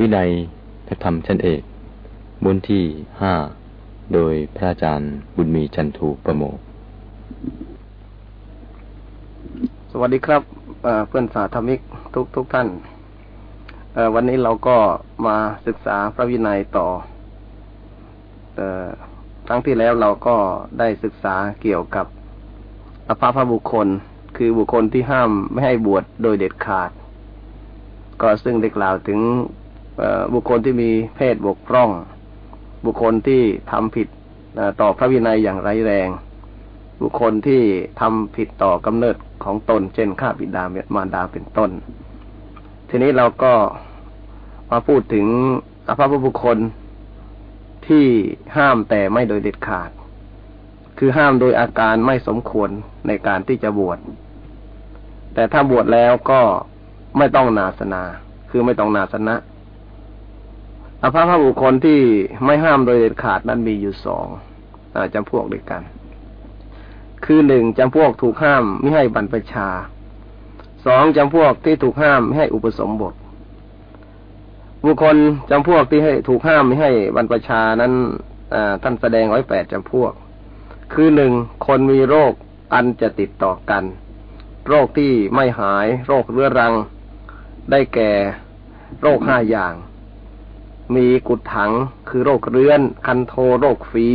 วินัยพระธรรมชั้นเอกบุญที่ห้าโดยพระอาจารย์บุญมีจันทูประโมสวัสดีครับเพื่อนสาธมิกทุกทุกท่านวันนี้เราก็มาศึกษาพระวินัยต่อครั้งที่แล้วเราก็ได้ศึกษาเกี่ยวกับอภาพบุคคล คือบุคคลที่ห้ามไม่ให้บวชโดยเด็ดขาด ก็ซึ่งได้กล่าวถึง บุคคลที่มีเพศบกพร่อง บุคคลที่ทำผิดต่อพระวินัยอย่างไรแรง บุคคลที่ทำผิดต่อกำเนิดของตน เช่นฆ่าบิดาเมารดาเป็นต้น ทีนี้เราก็มาพูดถึงอภาพบุคคลที่ห้ามแต่ไม่โดยเด็ดขาด คือห้ามโดยอาการไม่สมควรในการที่จะบวช แต่ถ้าบวชแล้วก็ไม่ต้องนาสนา คือไม่ต้องนาสนะ อภาพบุคคลที่ไม่ห้ามโดยเด็ดขาดนั้นมีอยู่สองจำพวกด้วยกัน คือหนึ่งจำพวกถูกห้ามไม่ให้บรรพชา สองจำพวกที่ถูกห้ามไม่ให้อุปสมบท บุคคลจำพวกที่ให้ถูกห้ามไม่ให้บรรพชานั้นท่านแสดงไว้แปดจำพวก คือหนึ่งคนมีโรคอันจะติดต่อกัน โรคที่ไม่หาย โรคเรื้อรัง ได้แก่ โรคห้าอย่าง มีกุดถังคือโรคเรื้อน คันโทโรคฝี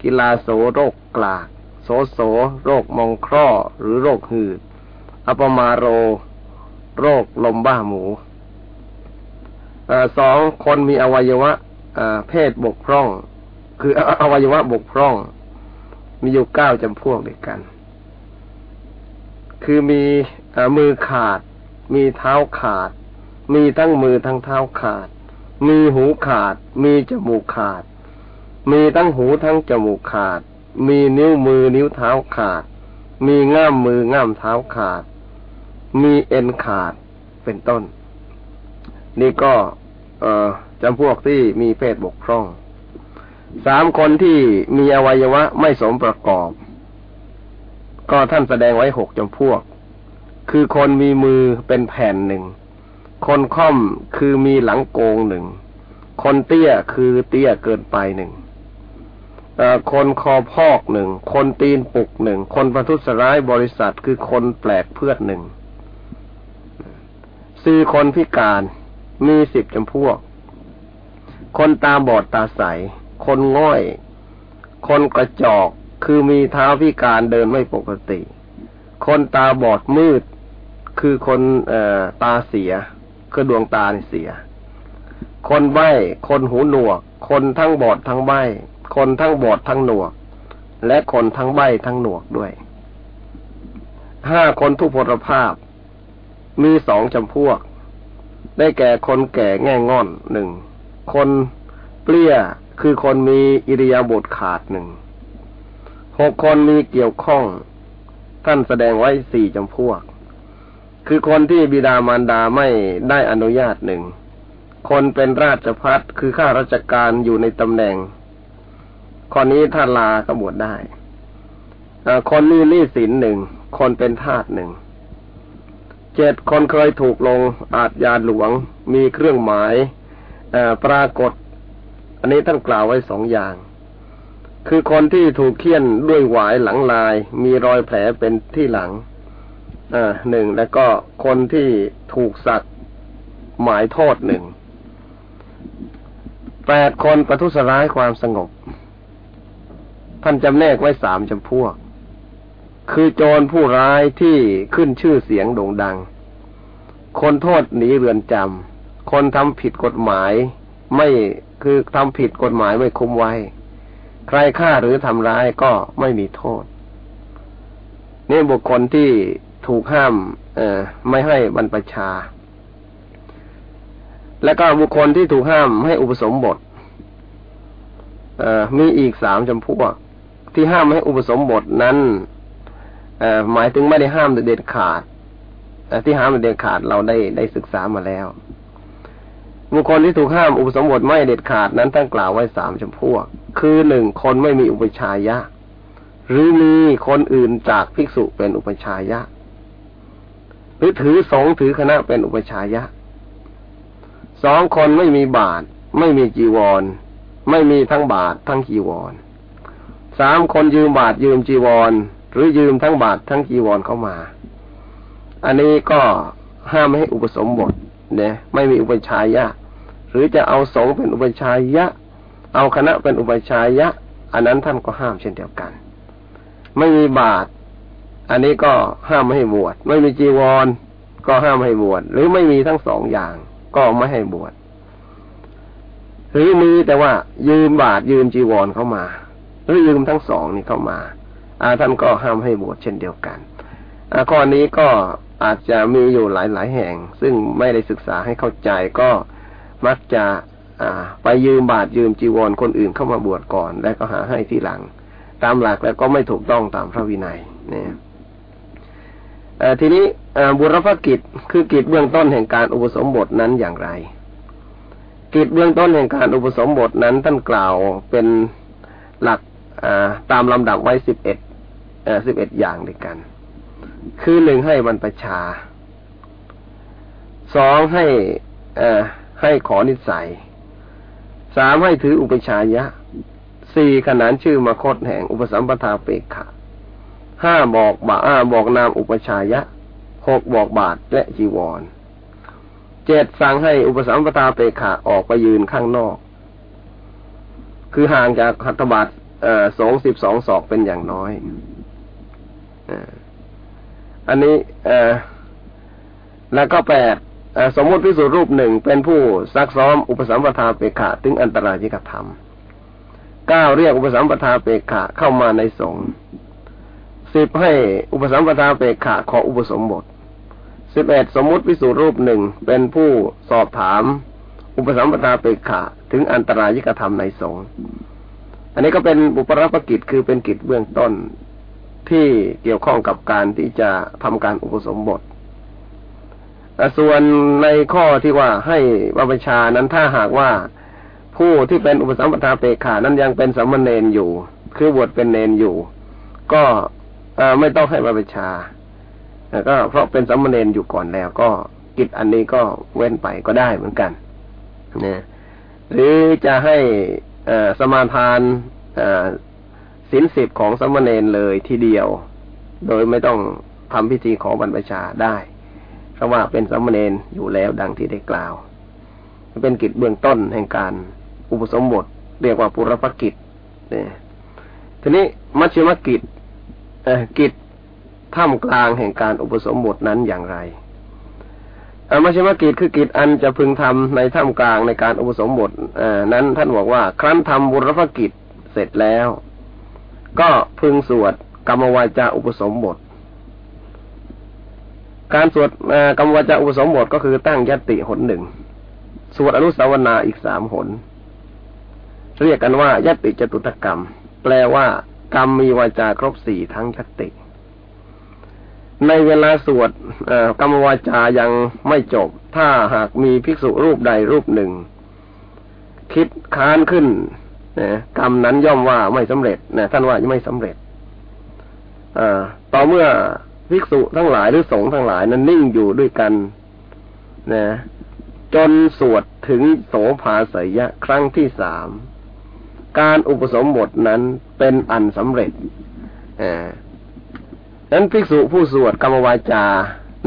กิลาโสโรคกลาก โสโส โรคมองคร่อหรือโรคหืด อปมาโร โรคลมบ้าหมูสองคนมีอวัยวะเพศบกพร่อง คืออวัยวะบกพร่อง มีอยู่เก้าจำพวกด้วยกัน คือมีมือขาด มีเท้าขาด มีทั้งมือทั้งเท้าขาด มีหูขาด มีจมูกขาด มีทั้งหูทั้งจมูกขาด มีนิ้วมือนิ้วเท้าขาด มีง่ามมือง่ามเท้าขาด มีเอ็นขาดเป็นต้น นี่ก็จำพวกที่มีเพศบกพร่องสามคนที่มีอวัยวะไม่สมประกอบ ก็ท่านแสดงไว้หกจำพวก คือคนมีมือเป็นแผ่นหนึ่ง คนค่อมคือมีหลังโกงหนึ่ง คนเตี้ยคือเตี้ยเกินไปหนึ่งคนคอพอกหนึ่ง คนตีนปุกหนึ่ง คนประทุษร้ายบริษัทคือคนแปลกเพื่อนหนึ่งสี่คนพิการมีสิบจำพวก คนตาบอดตาใส คนง่อย คนกระจอกคือมีเท้าพิการเดินไม่ปกติ คนตาบอดมืด คือคนอตาเสีย คือดวงตาเสีย คนใบ้คนหูหนวก คนทั้งบอดทั้งใบ้คนทั้งบอดทั้งหนวก และคนทั้งใบ้ทั้งหนวกด้วยห้าคนทุพพลภาพ มีสองจำพวก ได้แก่คนแก่แง่งอนหนึ่งคนเปลี้ยคือคนมีอิริยาบถขาดหนึ่งหกคนมีเกี่ยวข้อง ท่านแสดงไว้สี่จำพวก คือคนที่บิดามารดาไม่ได้อนุญาตหนึ่ง คนเป็นราชพัฒคือข้าราชการอยู่ในตำแหน่ง คนนี้ท่านลากบวชได้คนมีหนี้สินหนึ่ง คนเป็นทาสหนึ่ง เจ็ดคนเคยถูกลงอาจยาหลวง มีเครื่องหมายปรากฏ อันนี้ท่านกล่าวไว้สองอย่าง คือคนที่ถูกเคี่ยนด้วยหวายหลังลาย มีรอยแผลเป็นที่หลัง หนึ่งแล้วก็คนที่ถูกสัตว์หมายโทษหนึ่งแปดคนประทุษร้ายความสงบ ท่านจำแนกไว้สามจำพวก คือโจรผู้ร้ายที่ขึ้นชื่อเสียงโด่งดัง คนโทษหนีเรือนจำคนทำผิดกฎหมาย ไม่คือทำผิดกฎหมายไม่คุ้มไว้ ใครฆ่าหรือทำร้ายก็ไม่มีโทษ นี่บุคคลที่ ถูกห้ามเออไม่ให้บรรพชา และก็บุคคลที่ถูกห้ามให้อุปสมบทมีอีกสามจำพวก ที่ห้ามให้อุปสมบทนั้นหมายถึงไม่ได้ห้ามเด็ดขาดที่ห้ามเด็ดขาดเราได้ได้ศึกษามาแล้ว บุคคลที่ถูกห้ามอุปสมบทไม่เด็ดขาดนั้นท่านกล่าวไว้สามจำพวก คือหนึ่งคนไม่มีอุปชายะหรือมีคนอื่นจากภิกษุเป็นอุปชายะ หรือถือสงถือคณะเป็นอุปชายะสองคนไม่มีบาท ไม่มีจีวร ไม่มีทั้งบาททั้งจีวรสามคนยืมบาทยืมจีวร หรือยืมทั้งบาททั้งจีวรเข้ามา อันนี้ก็ห้ามไม่ให้อุปสมบทเนี่ยไม่มีอุปชัยยะ หรือจะเอาสงเป็นอุปชัยยะ เอาคณะเป็นอุปชัยยะ อันนั้นท่านก็ห้ามเช่นเดียวกัน ไม่มีบาท อันนี้ก็ห้ามไม่ให้บวช ไม่มีจีวร ก็ห้ามให้บวช หรือไม่มีทั้งสองอย่าง ก็ไม่ให้บวช หรือมีแต่ว่ายืมบาทยืมจีวรเข้ามา หรือยืมทั้งสองนี่เข้ามาอาท่านก็ห้ามให้บวชเช่นเดียวกันข้อนี้ก็อาจจะมีอยู่หลายหลายแห่ง ซึ่งไม่ได้ศึกษาให้เข้าใจก็มักจะอ่าไปยืมบาทยืมจีวรคนอื่นเข้ามาบวชก่อน แล้วก็หาให้ที่หลัง ตามหลักแล้วก็ไม่ถูกต้องตามพระวินัยเนี่ย ทีนี้บุรพกิจคือกิจเบื้องต้นแห่งการอุปสมบทนั้นอย่างไร กิจเบื้องต้นแห่งการอุปสมบทนั้นท่านกล่าวเป็นหลักตามลำดับไว้สิบเอ็ดสิบเอ็ดอย่างด้วยกัน คือหนึ่งให้บรรพชาสองให้ให้ขอนิสัยสามให้ถืออุปชายะสี่ขนานชื่อมคตแห่งอุปสัมปทาเปกขะ ห้าบอกบาอ้าบอกนามอุปชายะหกบอกบาทและจีวรเจ็ดสั่งให้อุปสัมปทาเปขะออกไปยืนข้างนอก คือห่างจากหัตถบาทสองสิบสองศอกเป็นอย่างน้อยอันนี้แล้วก็แปดสมมติพิสูจน์รูปหนึ่งเป็นผู้ซักซ้อมอุปสัมปทาเปขะถึงอันตรายที่กระทำเก้าเรียกอุปสัมปทาเปขะเข้ามาในสงฆ์ สิบให้อุปสัมปทาเปกขะขออุปสมบทสิบเอ็ดสมมติพิสูรูปหนึ่งเป็นผู้สอบถาม อุปสัมปทาเปกขะถึงอันตรายที่กระทำในสงฆ์อันนี้ก็เป็นบุปรับกิจคือเป็นกิจเบื้องต้นที่เกี่ยวข้องกับการที่จะทำการอุปสมบทส่วนในข้อที่ว่าให้บรรชานั้นถ้าหากว่าผู้ที่เป็นอุปสัมปทาเปกขานั้นยังเป็นสมณเณรอยู่ คือบวชเป็นเณรอยู่ ก็ ไม่ต้องให้บรรชาก็เพราะเป็นสมณเณรอยู่ก่อนแล้ว ก็กิจอันนี้ก็เว้นไปก็ได้เหมือนกันนี่ยหรือจะให้สมาทานศีลสิบของสมณเณรเลยทีเดียว โดยไม่ต้องทำพิธีขอบรรพชาได้ เพราะว่าเป็นสมณเณรอยู่แล้วดังที่ได้กล่าว เป็นกิจเบื้องต้นแห่งการอุปสมบท เรียกว่าปุรภกิจเนี่ยทีนี้มัชฌิมกิจ กิจท่ามกลางแห่งการอุปสมบทนั้นอย่างไรอมัชฌิมกิจคือกิจอันจะพึงทำในท่ามกลางในการอุปสมบทนั้นท่านบอกว่า ครั้นทำบุรพกิจเสร็จแล้ว ก็พึงสวดกรรมวาจาอุปสมบท การสวดกรรมวาจาอุปสมบทก็คือตั้งยติหนหนึ่งสวดอนุสาวนาอีกสามหน เรียกกันว่ายติจตุตกรรม แปลว่า กรรมมีวาจาครบสี่ทั้งยติในเวลาสวดกรรมวาจายังไม่จบ ถ้าหากมีภิกษุรูปใดรูปหนึ่ง คิดค้านขึ้นนะกรรมนั้นย่อมว่าไม่สำเร็จนะท่านว่ายังไม่สำเร็จอต่อเมื่อภิกษุทั้งหลายหรือสงฆ์ทั้งหลายนั้นนิ่งอยู่ด้วยกันนะจนสวดถึงโสภาสยะครั้งที่สาม การอุปสมบทนั้นเป็นอันสำเร็จนั้นภิกษุผู้สวดกรรมวาจา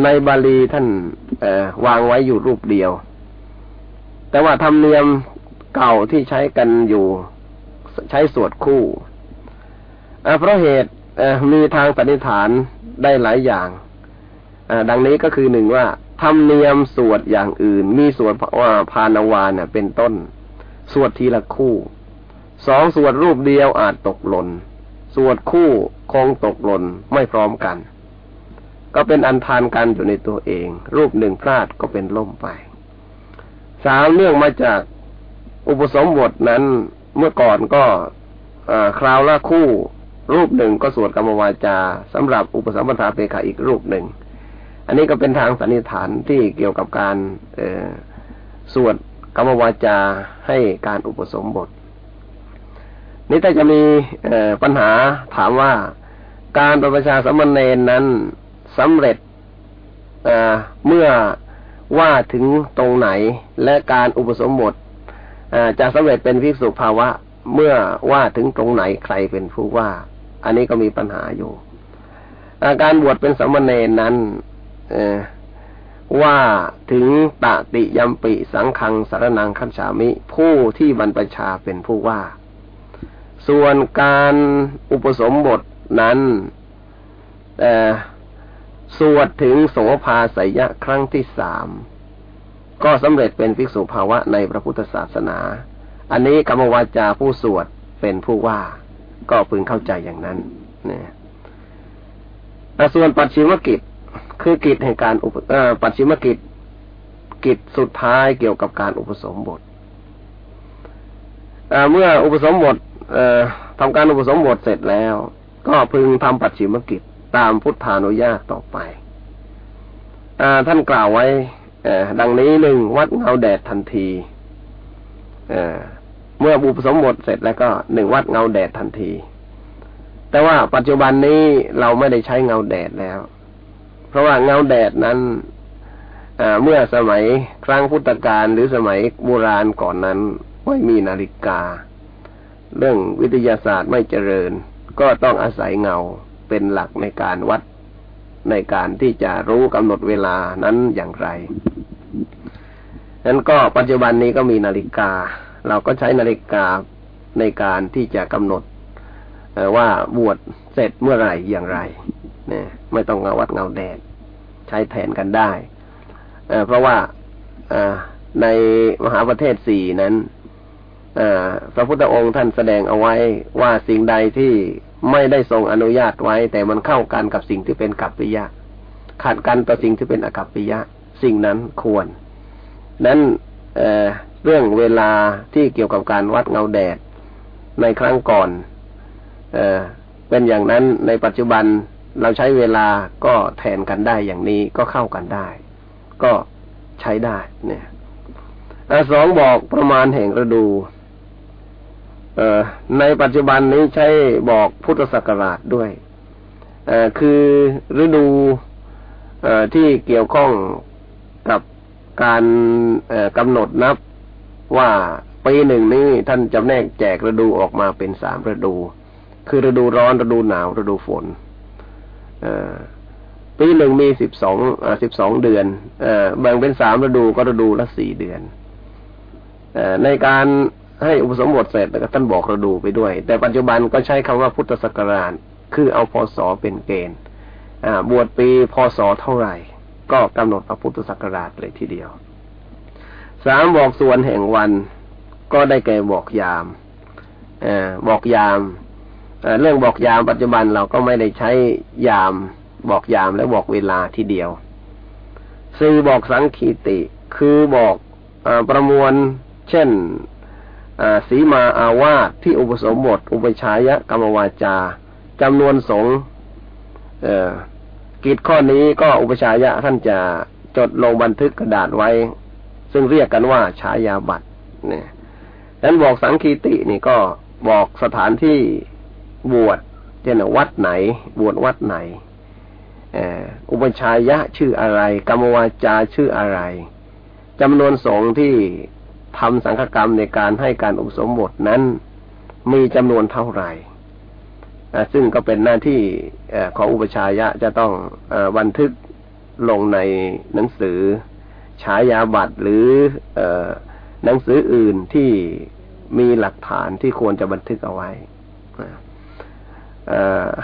ในบาลีท่านวางไว้อยู่รูปเดียว แต่ว่าธรรมเนียมเก่าที่ใช้กันอยู่ใช้สวดคู่เพราะเหตุมีทางสันนิษฐานได้หลายอย่างดังนี้ก็คือหนึ่งว่าธรรมเนียมสวดอย่างอื่น มีสวดว่าพานาวาเนี่ยเป็นต้น สวดทีละคู่ สองสวดรูปเดียวอาจตกหล่นสวดคู่คงตกหล่นไม่พร้อมกัน ก็เป็นอันทานกันอยู่ในตัวเอง รูปหนึ่งพลาดก็เป็นล่มไปสามเรื่องมาจากอุปสมบทนั้นเมื่อก่อนก็คราวละคู่ รูปหนึ่งก็สวดกรรมวาจาสำหรับอุปสมบทาเปกาอีกรูปหนึ่ง อันนี้ก็เป็นทางสันนิษฐานที่เกี่ยวกับการสวดกรรมวาจาให้การอุปสมบท นี่ถ้าจะมีปัญหาถามว่าการประชาสมณเณรนั้นสำเร็จเมื่อว่าถึงตรงไหนและการอุปสมบทจะสำเร็จเป็นภิกษุภาวะเมื่อว่าถึงตรงไหนใครเป็นผู้ว่า อันนี้ก็มีปัญหาอยู่าการบวชเป็นสมณเณรนั้นว่าถึงตติยมปิสังคังสารนังคัจฉามิ ผู้ที่บรรพชาเป็นผู้ว่า ส่วนการอุปสมบทนั้นสวดถึงโสภาสยะครั้งที่สามก็สำเร็จเป็นภิกษุภาวะในพระพุทธศาสนา อันนี้กรรมวาจาผู้สวดเป็นผู้ว่า ก็พึงเข้าใจอย่างนั้นเนี่ยส่วนปัจฉิมกิจคือกิจแห่งการอุปปัจฉิมกิจกิจสุดท้ายเกี่ยวกับการอุปสมบทเมื่ออุปสมบท ทำการอุปสมบทเสร็จแล้ว ก็พึงทำปัจฉิมกิจตามพุทธานุญาตต่อไปอท่านกล่าวไว้ดังนี้หนึ่งวัดเงาแดดทันทีเมื่อบุปสมบทเสร็จแล้วก็หนึ่งวัดเงาแดดทันที แต่ว่าปัจจุบันนี้เราไม่ได้ใช้เงาแดดแล้ว เพราะว่าเงาแดดนั้นเมื่อสมัยครั้งพุทธกาลหรือสมัยโบราณก่อนนั้นไม่มีนาฬิกา เรื่องวิทยาศาสตร์ไม่เจริญ ก็ต้องอาศัยเงาเป็นหลักในการวัดในการที่จะรู้กำหนดเวลานั้นอย่างไรนั้นก็ปัจจุบันนี้ก็มีนาฬิกา เราก็ใช้นาฬิกาในการที่จะกำหนดว่าบวชเสร็จเมื่อไหร่อย่างไรเนี่ยไม่ต้องเงาวัดเงาแดดใช้แทนกันได้เพราะว่าในมหาประเทศสี่นั้น พระพุทธองค์ท่านแสดงเอาไว้ว่าสิ่งใดที่ไม่ได้ทรงอนุญาตไว้ แต่มันเข้ากันกับสิ่งที่เป็นกัปปิยะ ขัดกันต่อสิ่งที่เป็นอกัปปิยะ สิ่งนั้นควร นั้นเเรื่องเวลาที่เกี่ยวกับการวัดเงาแดดในครั้งก่อนเอเป็นอย่างนั้นในปัจจุบันเราใช้เวลาก็แทนกันได้อย่างนี้ก็เข้ากันได้ ก็ใช้ได้ เนี่ยอสองบอกประมาณแห่งฤดู ในปัจจุบันนี้ใช้บอกพุทธศักราชด้วยคือฤดูที่เกี่ยวข้องกับการกำหนดนับว่าปีหนึ่งนี้ท่านจำแนกแจกฤดูออกมาเป็นสามฤดู คือฤดูร้อนฤดูหนาวฤดูฝนปีหนึ่งมีสิบสองสิบสองเดือนแบ่งเป็นสามฤดูก็ฤดูละสี่เดือนในการ ให้อุปสมบทเสร็จแล้วก็ท่านบอกเราดูไปด้วย แต่ปัจจุบันก็ใช้คำว่าพุทธศักราชคือเอาพศเป็นเกณฑ์บวชปีพศเท่าไหร่ ก็กำหนดพระพุทธศักราชเลยทีเดียวสามบอกส่วนแห่งวันก็ได้แก่บอกยามอบอกยามเรื่องบอกยามปัจจุบันเราก็ไม่ได้ใช้ยามบอกยามและบอกเวลาทีเดียวสี่บอกสังคีติ คือบอกอประมวล เช่น สีมาอาวาสที่อุปสมบท อุปชายะกรรมวาจาจำนวนสงกิจข้อนี้ก็อุปชายะท่านจะจดลงบันทึกกระดาษไว้ ซึ่งเรียกกันว่าฉายาบัตรเนี่ยนั้นบอกสังคีตินี่ก็บอกสถานที่บวชเช่นวัดไหน บวชวัดไหนอุปชายะชื่ออะไร กรรมวาจาชื่ออะไรจำนวนสงที่ ทำสังฆกรรมในการให้การอุปสมบทนั้นมีจำนวนเท่าไหร่ซึ่งก็เป็นหน้าที่ของอุปชายะจะต้องอบันทึกลงในหนังสือฉายาบัตรหรืออหนังสืออื่นที่มีหลักฐานที่ควรจะบันทึกเอาไว้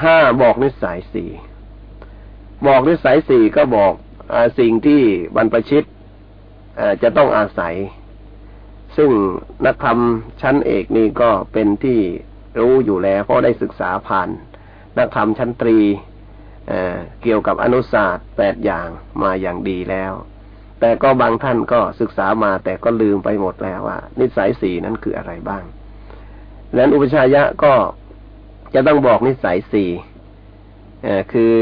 ห้าบอกนิสัยสี่บอกนิสัยสี่ก็บอกอสิ่งที่บรรพชิตจะต้องอาศัย ซึ่งนักธรรมชั้นเอกนี่ก็เป็นที่รู้อยู่แล้วเพราะได้ศึกษาผ่าน นักธรรมชั้นตรีเเกี่ยวกับอนุศาสตร์แปดอย่างมาอย่างดีแล้ว แต่ก็บางท่านก็ศึกษามาแต่ก็ลืมไปหมดแล้วว่า นิสัยสี่นั้นคืออะไรบ้างนั้นอุปชายะก็จะต้องบอกนิสัยสี่คือ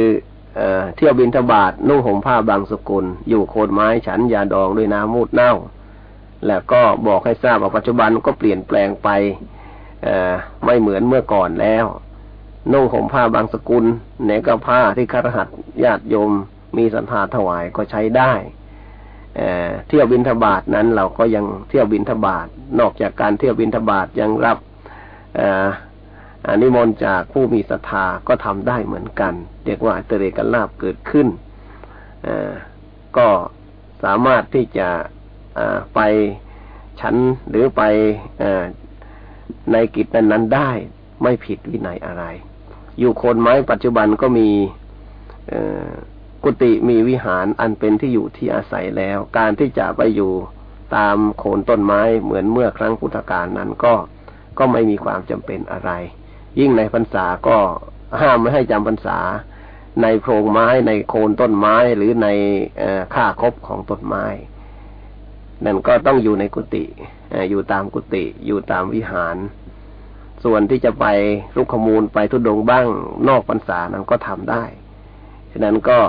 เอเที่ยวบินทบาทนุ่งห่มผ้าบางสกุล อยู่โคนไม้ฉันยาดองด้วยน้ำมูดเน่า แล้วก็บอกให้ทราบว่าปัจจุบันก็เปลี่ยนแปลงไปไม่เหมือนเมื่อก่อนแล้ว นุ่งห่มผ้าบางสกุลเนก็ผ้าที่คารหัสญาติโยมมีสันทาถวายก็ใช้ได้เที่ยวบินทบาทนั้นเราก็ยังเที่ยวบินทบาทนอกจากการเที่ยวบินทบาทยังรับอนิมนต์จากผู้มีศรัทธาก็ทำได้เหมือนกัน เรียกว่าอัตเรกลาบเกิดขึ้นก็สามารถที่จะ ไปฉันหรือไปในกิจนั้นๆได้ไม่ผิดวินัยอะไร อยู่โคนไม้ปัจจุบันก็มีกุฏิมีวิหารอันเป็นที่อยู่ที่อาศัยแล้ว การที่จะไปอยู่ตามโคนต้นไม้เหมือนเมื่อครั้งพุทธกาลนั้นก็ก็ไม่มีความจำเป็นอะไร ยิ่งในพรรษาก็ห้ามไม่ให้จำพรรษา ในโพรงไม้ในโคนต้นไม้หรือในค่าคบของต้นไม้ นั่นก็ต้องอยู่ในกุฏิอยู่ตามกุฏิอยู่ตามวิหาร ส่วนที่จะไปลุกขมูลไปทุดงบ้างนอกพรรษานั้นก็ทำได้ ฉะนั้นก็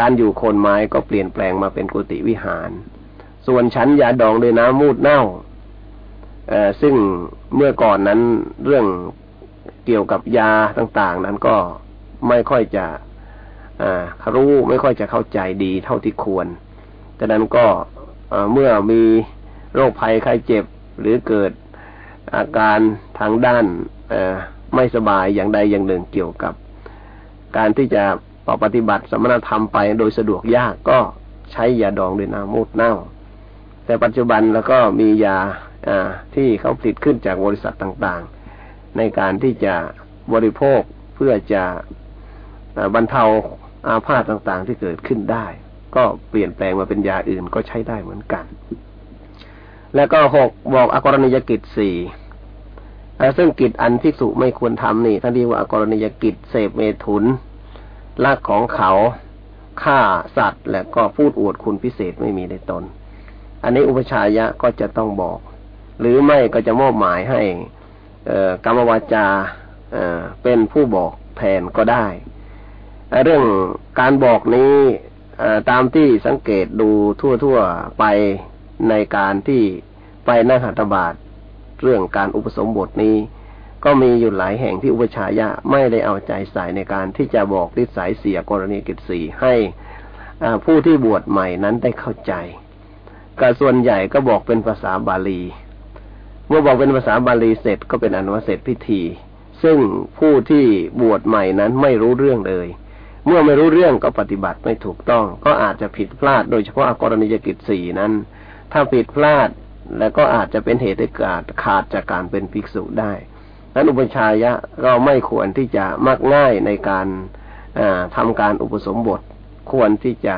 การอยู่โคนไม้ก็เปลี่ยนแปลงมาเป็นกุฏิวิหาร ส่วนชั้นยาดองด้วยน้ำมูดเน่าซึ่งเมื่อก่อนนั้นเรื่องเกี่ยวกับยาต่าง ๆ นั้นก็ไม่ค่อยจะรู้ไม่ค่อยจะเข้าใจดีเท่าที่ควรดังนั้นก็ เมื่อมีโรคภัยไข้เจ็บหรือเกิดอาการทางด้านไม่สบายอย่างใดอย่างหนึ่งเกี่ยวกับ การที่จะปฏิบัติสมณธรรมไปโดยสะดวกยากก็ใช้ยาดองด้วยน้ำมูดเน่า แต่ปัจจุบันแล้วก็มียาที่เขาผลิตขึ้นจากบริษัทต่างๆ ในการที่จะบริโภคเพื่อจะบรรเทาอาพาธต่างๆที่เกิดขึ้นได้ ก็เปลี่ยนแปลงมาเป็นยาอื่นก็ใช้ได้เหมือนกัน แล้วก็หกบอกอกรณียกิจสี่ซึ่งกิจอันภิกษุไม่ควรทำนี่ท่านเรียกว่าอกรณียกิจเสพเมถุนลักของเขาฆ่าสัตว์ และก็พูดอวดคุณพิเศษไม่มีในตน อันนี้อุปชายะก็จะต้องบอก หรือไม่ก็จะมอบหมายให้กรรมวาจาเป็นผู้บอกแทนก็ได้ เรื่องการบอกนี้ ตามที่สังเกตดูทั่วๆไปในการที่ไปนั่งหัตถบาทเรื่องการอุปสมบทนี้ ก็มีอยู่หลายแห่งที่อุปชายะไม่ได้เอาใจใส่ในการที่จะบอกนิสัยเสียกรณีกิจสีให้ผู้ที่บวชใหม่นั้นได้เข้าใจก็ส่วนใหญ่ก็บอกเป็นภาษาบาลี เมื่อบอกเป็นภาษาบาลีเสร็จก็เป็นอนุเสร็จพิธี ซึ่งผู้ที่บวชใหม่นั้นไม่รู้เรื่องเลย เมื่อไม่รู้เรื่องก็ปฏิบัติไม่ถูกต้อง ก็อาจจะผิดพลาด โดยเฉพาะกรณียกิจสี่นั้น ถ้าผิดพลาดแล้วก็อาจจะเป็นเหตุให้เกิดขาดจากการเป็นภิกษุได้นั้นอุปชายะก็ไม่ควรที่จะมักง่ายในการทำการอุปสมบท ควรที่จะ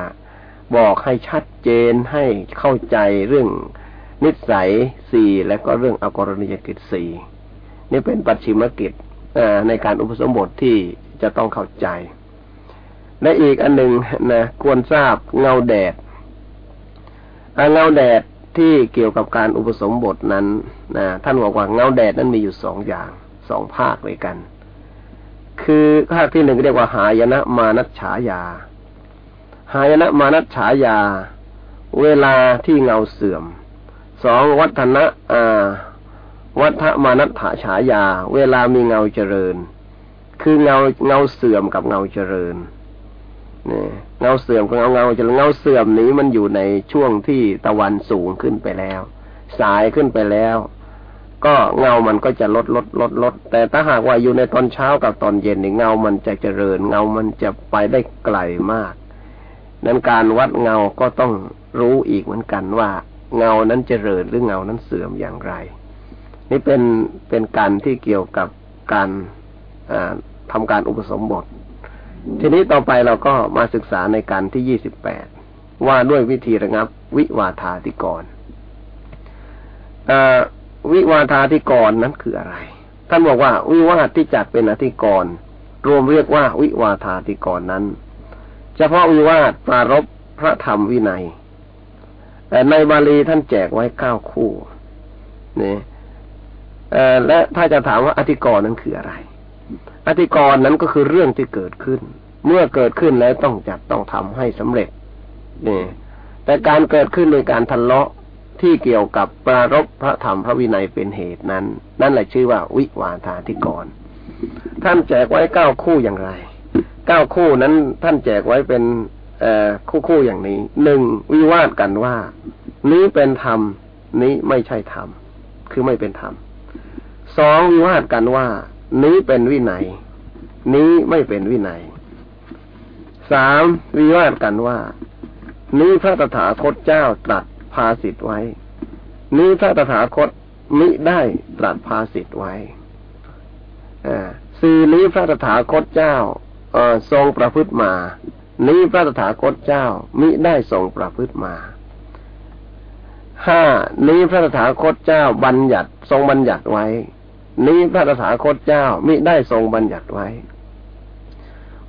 บอกให้ชัดเจนให้เข้าใจเรื่องนิสัยสี่และก็เรื่องอกรณียกิจสี่นี่เป็นปัจฉิมกิจในการอุปสมบทที่จะต้องเข้าใจ และอีกอันหนึ่งนะควรทราบเงาแดดเงาแดดที่เกี่ยวกับการอุปสมบทนั้นนะท่านบอกว่าเงาแดดนั้นมีอยู่สองอย่างสองภาคด้วยกัน คือภาคที่หนึ่งเรียกว่าหายนะมานัชฉายา หายนะมานัชฉายา เวลาที่เงาเสื่อมสองวัฒนะอาวัฒมานัตถาฉายา เวลามีเงาเจริญ คือเงาเงาเสื่อมกับเงาเจริญ นี่เงาเสื่อมกับเงาเงาจริญเงาเสื่อมนี้มันอยู่ในช่วงที่ตะวันสูงขึ้นไปแล้ว สายขึ้นไปแล้ว ก็เงามันก็จะลดลดลดลดแต่ถ้าหากว่าอยู่ในตอนเช้ากับตอนเย็นนี่เงามันจะเจริญ เงามันจะไปได้ไกลมาก นั้นการวัดเงาก็ต้องรู้อีกเหมือนกันว่า เงานั้นเจริญหรือเงานั้นเสื่อมอย่างไร นี่เป็นเป็นการที่เกี่ยวกับการทำการอุปสมบท ทีนี้ต่อไปเราก็มาศึกษาในการที่ยี่สิบแปดว่าด้วยวิธีระงับ วิวาทาติกรวิวาทาธิกรนั้นคืออะไร ท่านบอกว่าวิวาทที่จัดเป็นอธิกร รวมเรียกว่าวิวาทาธิกรนั้น เฉพาะวิวาทปรารบพระธรรมวินัยแต่ในบาลีท่านแจกไว้เก้าคู่นี่และถ้าจะถามว่าอธิกรนั้นคืออะไร อธิกรณ์นั้นก็คือเรื่องที่เกิดขึ้น เมื่อเกิดขึ้นแล้วต้องจัดต้องทำให้สำเร็จนี่แต่การเกิดขึ้นโดยการทะเลาะที่เกี่ยวกับปรารบพระธรรมพระวินัยเป็นเหตุนั้น นั่นแหละชื่อว่าวิวาทาธิกรท่านแจกไว้เก้าคู่อย่างไรเก้าคู่นั้นท่านแจกไว้เป็นคู่คู่อย่างนี้หนึ่งวิวาทกันว่า นี้เป็นธรรม นี้ไม่ใช่ธรรม คือไม่เป็นธรรมสองวิวาทกันว่า นี้เป็นวินัย นี้ไม่เป็นวินัยสามวิวาทกันว่า นี้พระตถาคตเจ้าตรัสภาสิทธ์ไว้ นี้พระตถาคตมิได้ตรัสภาสิทธ์ไว้สี่นี้พระตถาคตเจ้าทรงประพฤติมา นี้พระตถาคตเจ้ามิได้ทรงประพฤติมาห้านี้พระตถาคตเจ้าบัญญัติทรงบัญญัติไว้ นี้พระตถาคตเจ้ามิได้ทรงบัญญัติไว้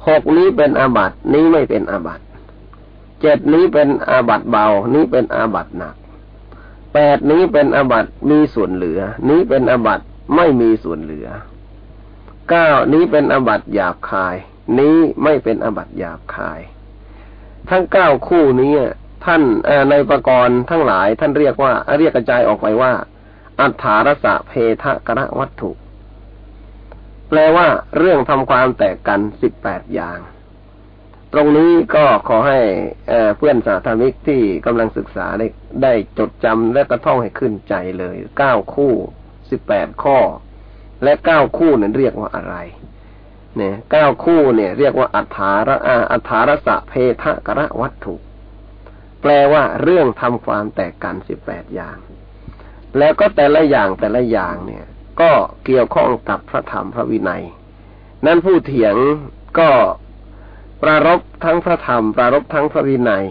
หกนี้เป็นอาบัตินี้ไม่เป็นอาบัติเจ็ดนี้เป็นอาบัติเบา นี้เป็นอาบัติหนักแปดนี้เป็นอาบัติมีส่วนเหลือ นี้เป็นอาบัติไม่มีส่วนเหลือเก้านี้เป็นอาบัติหยาบคาย นี้ไม่เป็นอาบัติหยาบคาย ทั้งเก้าคู่นี้ท่านในประกรณ์ทั้งหลายท่านเรียกว่าเรียกกระจายออกไปว่า อัฏฐารสะเพทะกระวัตถุ แปลว่า เรื่องทำความแตกกันสิบแปดอย่าง ตรงนี้ก็ขอให้เพื่อนสาธมิกที่กำลังศึกษาได้ได้จดจำและกระท่องให้ขึ้นใจเลยเก้าคู่สิบแปดข้อ และเก้าคู่นั้นเรียกว่าอะไรเนี่ยเก้าคู่เนี่ย เรียกว่าอัฏฐาระอัฏฐารสะเพทะกระวัตถุ แปลว่าเรื่องทำความแตกกันสิบแปดอย่าง แล้วก็แต่ละอย่างแต่ละอย่างเนี่ย ก็เกี่ยวข้องกับพระธรรมพระวินัย นั้นผู้เถียงก็ปรารบทั้งพระธรรม ปรารบทั้งพระวินัย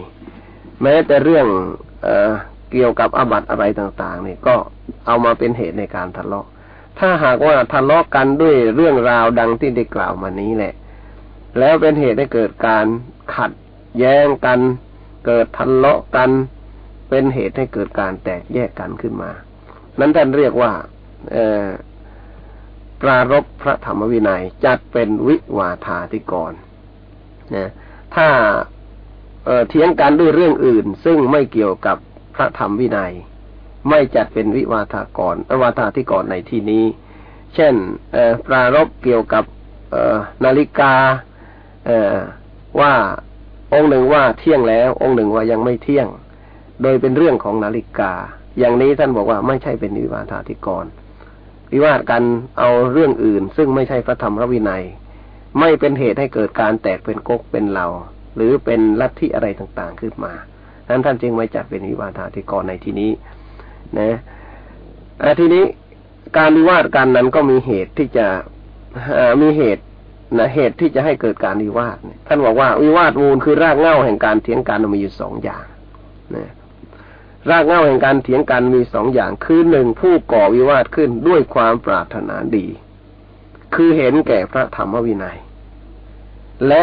แม้แต่เรื่องเอเกี่ยวกับอบัตอะไรต่างๆเนี่ยก็เอามาเป็นเหตุในการทะเลาะ ถ้าหากว่าทะเลาะกันด้วยเรื่องราวดังที่ได้กล่าวมานี้แหละ แล้วเป็นเหตุให้เกิดการขัดแย้งกัน เกิดทะเลาะกัน เป็นเหตุให้เกิดการแตกแยกกันขึ้นมา นั้นท่านเรียกว่าปรารบพระธรรมวินัยจัดเป็นวิวาทาธิกรนะถ้าเถียงกันด้วยเรื่องอื่น ซึ่งไม่เกี่ยวกับพระธรรมวินัย ไม่จัดเป็นวิวาทากรวาทาที่ก่อนในที่นี้ เช่นปรารบเกี่ยวกับนาฬิกาว่าองค์หนึ่งว่าเที่ยงแล้ว องค์หนึ่งว่ายังไม่เที่ยง โดยเป็นเรื่องของนาฬิกา อย่างนี้ท่านบอกว่าไม่ใช่เป็นวิวาทาธิกร วิวาทกันเอาเรื่องอื่น ซึ่งไม่ใช่พระธรรมพระวินัย ไม่เป็นเหตุให้เกิดการแตกเป็นกกเป็นเหล่าหรือเป็นลัทธิอะไรต่างๆขึ้นมานั้นท่านจึงไม่จัดเป็นวิวาทาธิกรในที่นี้ นะทีนี้การวิวาทกันนั้นก็มีเหตุที่จะมีเหตุนะเหตุที่จะให้เกิดการวิวาทท่านบอกว่าวิวาทมูลคือรากเหง้าแห่งการเถียงกันมีอยู่สองอย่างนะ รากเง้าแห่งการเถียงกันมีสองอย่าง คือหนึ่งผู้ก่อวิวาทขึ้นด้วยความปรารถนาดี คือเห็นแก่พระธรรมวินัย และ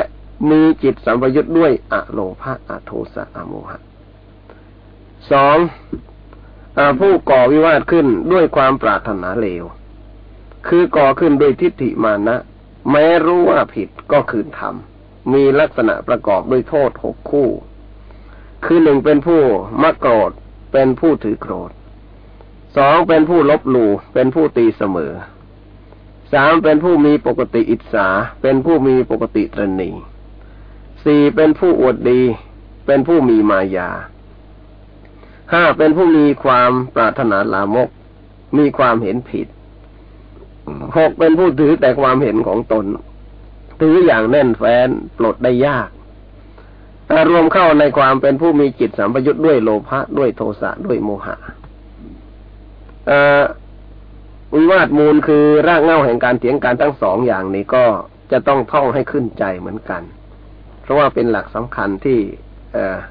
มีจิตสัมปยุทธ์ด้วยอโลภะอโทสะอโมหะสองผู้ก่อวิวาทขึ้นด้วยความปรารถนาเลว คือก่อขึ้นด้วยทิฏฐิมานะ แม้รู้ว่าผิดก็คืนทำมีลักษณะประกอบด้วยโทษหกคู่ คือหนึ่งเป็นผู้มักโกรธ เป็นผู้ถือโกรธสองเป็นผู้ลบหลู่เป็นผู้ตีเสมอสามเป็นผู้มีปกติอิจฉาเป็นผู้มีปกติตรณีสี่เป็นผู้อวดดี เป็นผู้มีมายาห้าเป็นผู้มีความปรารถนาลามก มีความเห็นผิดหกเป็นผู้ถือแต่ความเห็นของตน ถืออย่างแน่นแฟ้นปลดได้ยาก รวมเข้าในความเป็นผู้มีจิตสัมปยุทธ์ด้วยโลภะด้วยโทสะด้วยโมหะวิวาทมูลคือรากเหง้าแห่งการเถียงกันทั้งสองอย่างนี้ก็จะต้องท่องให้ขึ้นใจเหมือนกัน เพราะว่าเป็นหลักสำคัญที่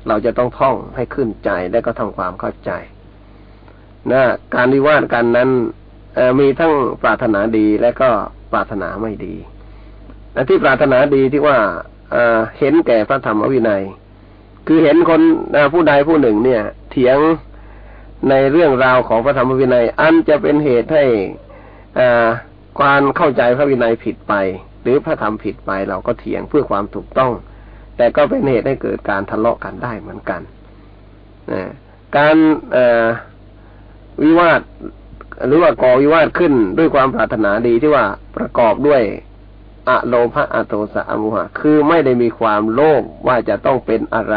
เราจะต้องท่องให้ขึ้นใจและก็ทำความเข้าใจนะการวิวาทกันนั้นมีทั้งปรารถนาดีและก็ปรารถนาไม่ดีที่ปรารถนาดีที่ว่า เห็นแก่พระธรรมวินัย คือเห็นคนผู้ใดผู้หนึ่งเนี่ย เถียงในเรื่องราวของพระธรรมวินัย อันจะเป็นเหตุให้ความเข้าใจพระวินัยผิดไป หรือพระธรรมผิดไปเราก็เถียงเพื่อความถูกต้อง แต่ก็เป็นเหตุให้เกิดการทะเลาะกันได้เหมือนกันการวิวาทหรือว่าก่อวิวาทขึ้นด้วยความปรารถนาดีที่ว่าประกอบด้วย อะโลภะอะโทสะอโมหะ คือไม่ได้มีความโลภว่าจะต้องเป็นอะไร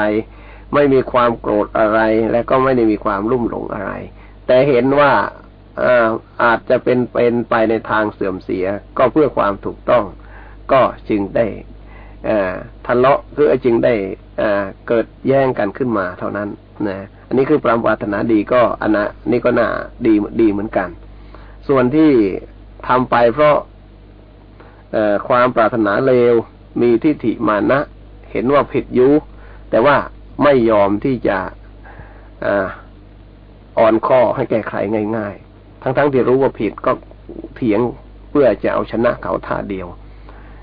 ไม่มีความโกรธอะไร และก็ไม่ได้มีความรุ่มหลงอะไร แต่เห็นว่าอาอาจจะเป็นเป็นไปในทางเสื่อมเสีย ก็เพื่อความถูกต้อง ก็จึงได้ทะเลาะคือจึงได้เกิดแย่งกันขึ้นมาเท่านั้นนะอันนี้คือปรามปรารถนาดีก็อันนะนี่ก็น่าดีดีเหมือนกัน ส่วนที่ทำไปเพราะ ความปรารถนาเลว มีทิฏฐิมานะ เห็นว่าผิดยุแต่ว่าไม่ยอมที่จะอ่อนข้อให้แก้ไขง่าย ๆ ทั้งๆทที่รู้ว่าผิดก็เถียงเพื่อจะเอาชนะเขาท่าเดียว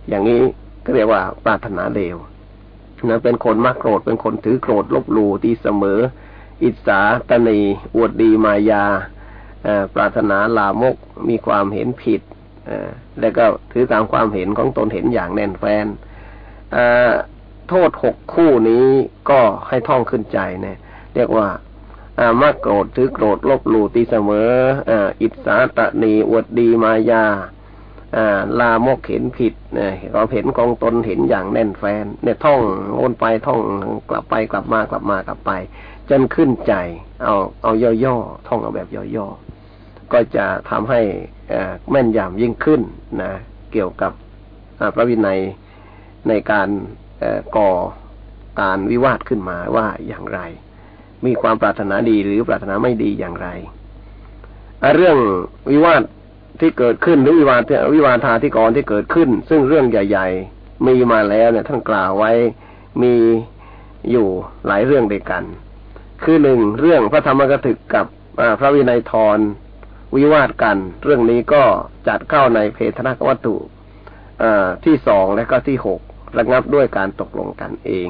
อย่างนี้ก็เรียกว่าปรารถนาเลวนะเป็นคนมักโกรธ เป็นคนถือโกรธลบหลู่ตีเสมอ อิจฉาตนีอวดดีมายาปรารถนาลามกมีความเห็นผิด แล้วก็ถือตามความเห็นของตนเห็นอย่างแน่นแฟนโทษหกคู่นี้ก็ให้ท่องขึ้นใจเนี่ยเรียกว่ามักโกรธถือโกรธลบหลู่ตีเสมออิจฉาตนีอวดดีมายาลามกเห็นผิดเนี่ยเราเห็นกองตนเห็นอย่างแน่นแฟน เนี่ยท่องวนไปท่องกลับไปกลับมากลับมากลับไป จนขึ้นใจ เอาเอาย่อๆท่องเอาแบบย่อๆ ก็จะทำให้แม่นยำยิ่งขึ้นนะเกี่ยวกับพระวินัยในการก่อการวิวาทขึ้นมาว่าอย่างไร มีความปรารถนาดีหรือปรารถนาไม่ดีอย่างไร เรื่องวิวาทที่เกิดขึ้นหรือวิวาทวิวาทาที่ก่อนที่เกิดขึ้น ซึ่งเรื่องใหญ่ ๆ มีมาแล้วเนี่ยท่านกล่าวไว้มีอยู่หลายเรื่องด้วยกัน คือหนึ่งเรื่องพระธรรมกถึกกับพระวินัยทร วิวาทกัน เรื่องนี้ก็จัดเข้าในเพทนกวัตถุที่สองและก็ที่หกระงับด้วยการตกลงกันเอง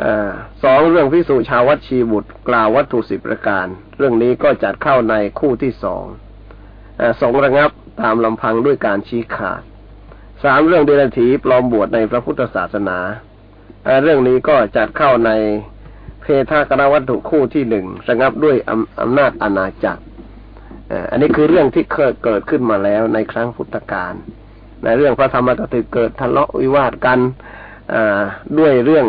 อสองเรื่องพิสูจชาววัดชีบุตรกล่าววัตถุสิบประการ เรื่องนี้ก็จัดเข้าในคู่ที่สองสองระงับตามลำพังด้วยการชี้ขาดสามเรื่องเดรัจฉีปลอมบวชในพระพุทธศาสนาเรื่องนี้ก็จัดเข้าในเพทากรวัตถุคู่ที่หนึ่งระงับด้วยอำนาจอาณาจักร อันนี้คือเรื่องที่เคยเกิดขึ้นมาแล้วในครั้งพุทธกาลในเรื่องพระธรรมกถึกเกิดทะเลาะวิวาทกันด้วยเรื่อง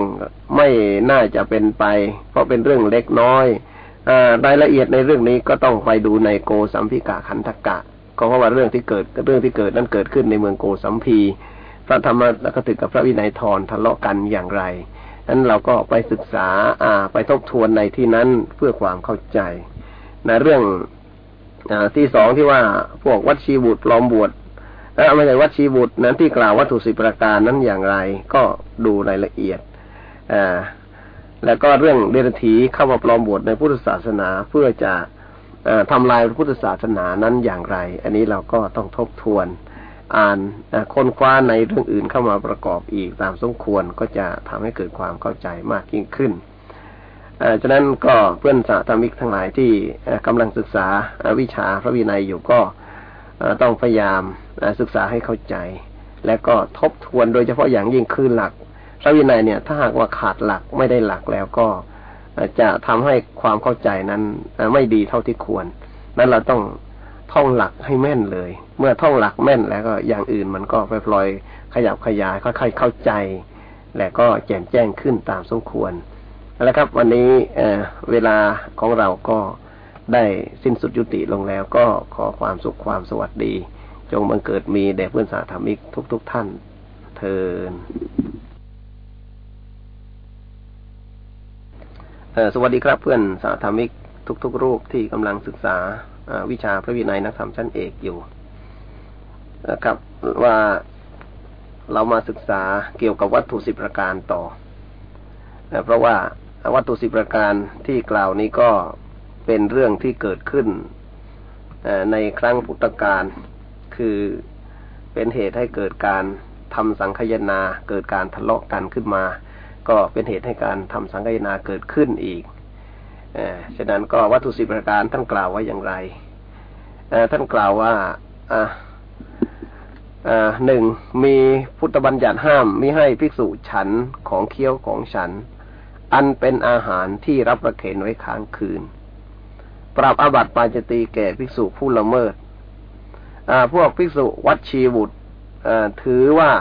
ไม่น่าจะเป็นไป เพราะเป็นเรื่องเล็กน้อยรายละเอียดในเรื่องนี้ก็ต้องไปดูในโกสัมพิกาขันธกะ ก็เพราะว่าเรื่องที่เกิดเรื่องที่เกิดนั้นเกิดขึ้นในเมืองโกสัมพีพระธรรมแล้วก็ถึงกับพระวินัยทรทะเลาะกันอย่างไรนั้นเราก็ไปศึกษาอ่าไปทบทวนในที่นั้นเพื่อความเข้าใจ ในเรื่อง ที่สองที่ว่าพวกวัดชีบุตรปลอมบวชไม่ใช่วัดชีบุตรนั้นที่กล่าววัตถุสิประการนั้นอย่างไร ก็ดูรายละเอียดอ่าแล้วก็เรื่องเดรัจฉีเข้ามาปลอมบวชในพุทธศาสนาเพื่อจะทำลายพุทธศาสนานั้นอย่างไร อันนี้เราก็ต้องทบทวน อ่านค้นคว้าในเรื่องอื่นเข้ามาประกอบอีกตามสมควรก็จะทำให้เกิดความเข้าใจมากยิ่งขึ้น ฉะนั้นก็เพื่อนสาธมิกทั้งหลายที่กำลังศึกษาวิชาพระวินัยอยู่ก็ต้องพยายามศึกษาให้เข้าใจ และก็ทบทวนโดยเฉพาะอย่างยิ่งคือหลัก พระวินัยเนี่ยถ้าหากว่าขาดหลักไม่ได้หลักแล้วก็จะทำให้ความเข้าใจนั้นไม่ดีเท่าที่ควร นั้นเราต้องท่องหลักให้แม่นเลย เมื่อท่องหลักแม่นแล้วก็อย่างอื่นมันก็ไปพลอยขยับขยายค่อยๆเข้าใจ และก็แจ่มแจ้งขึ้นตามสมควร แล้วครับ วันนี้เวลาของเราก็ได้สิ้นสุดยุติลงแล้วก็ขอความสุขความสวัสดี จงบังเกิดมีแด่เพื่อนสาธมิกทุกๆทท่านเทินสวัสดีครับเพื่อนสาธมิกทุกๆรูปที่กำลังศึกษาวิชาพระวินัยนักธรรมชั้นเอกอยู่นะครับว่าเรามาศึกษาเกี่ยวกับวัตถุสิบประการต่อ เพราะว่า วัตถุสิบประการที่กล่าวนี้ก็เป็นเรื่องที่เกิดขึ้นในครั้งพุทธกาลคือเป็นเหตุให้เกิดการทำสังคยนา เกิดการทะเลาะกันขึ้นมา ก็เป็นเหตุให้การทำสังกายนาเกิดขึ้นอีกฉะนั้นก็วัตถุสิบประการท่านกล่าวว่าอย่างไรท่านกล่าวว่าหนึ่งมีพุทธบัญญัติห้ามมิให้ภิกษุฉันของเคี้ยวของฉัน อันเป็นอาหารที่รับประเคนไว้ค้างคืน ปรับอาบัติปาจตีแก่ภิกษุผู้ละเมิดพวกภิกษุวัดชีบุตรถือว่า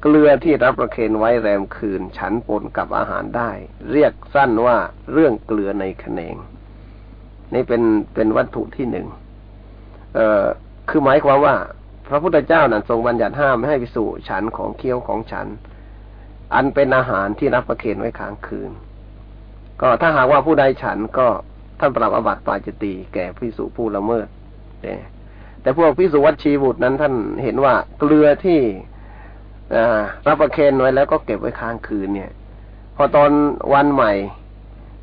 เกลือที่รับประเคนไว้แรมคืน ฉันปนกับอาหารได้ เรียกสั้นว่าเรื่องเกลือในขนงนี่เป็นเป็นวัตถุที่หนึ่งคือหมายความว่า พระพุทธเจ้านั้นทรงบัญญัติห้ามไม่ให้พิสูจฉันของเคี้ยวของฉัน อันเป็นอาหารที่รับประเคนไว้ค้างคืน ก็ถ้าหากว่าผู้ใดฉันก็ท่านปรับอบัติปาจิตีแก่พิสุผู้ละเมิดแต่พวกพิสุวัชีบุตรนั้นท่านเห็นว่าเกลือที่รับประเคนไว้แล้วก็เก็บไว้ค้างคืนเนี่ย พอตอนวันใหม่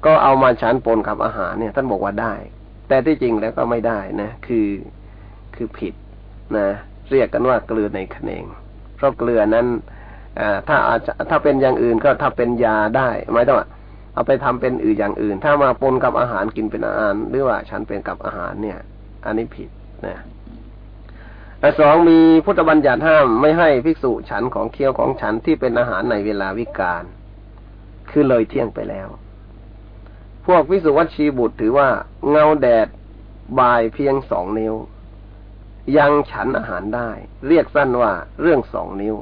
ก็เอามาฉันปนกับอาหารเนี่ย ท่านบอกว่าได้ แต่ที่จริงแล้วก็ไม่ได้นะ คือคือผิดนะ เรียกกันว่าเกลือในขเนงเพราะเกลือนั้น ถ้าอาจจะถ้าเป็นอย่างอื่นก็ถ้าเป็นยาได้ไม่ต้องเอาไปทำเป็นอื่นอย่างอื่น ถ้ามาปนกับอาหารกินเป็นอาหารหรือว่าฉันเป็นกับอาหารเนี่ย อันนี้ผิดนะสองมีพุทธบัญญัติห้ามไม่ให้ภิกษุฉันของเคี้ยวของฉันที่เป็นอาหารในเวลาวิกาลคือเลยเที่ยงไปแล้ว พวกภิกษุวัชีบุตรถือว่าเงาแดดบายเพียงสองนิ้ว ยังฉันอาหารได้ เรียกสั้นว่าเรื่องสองนิ้ว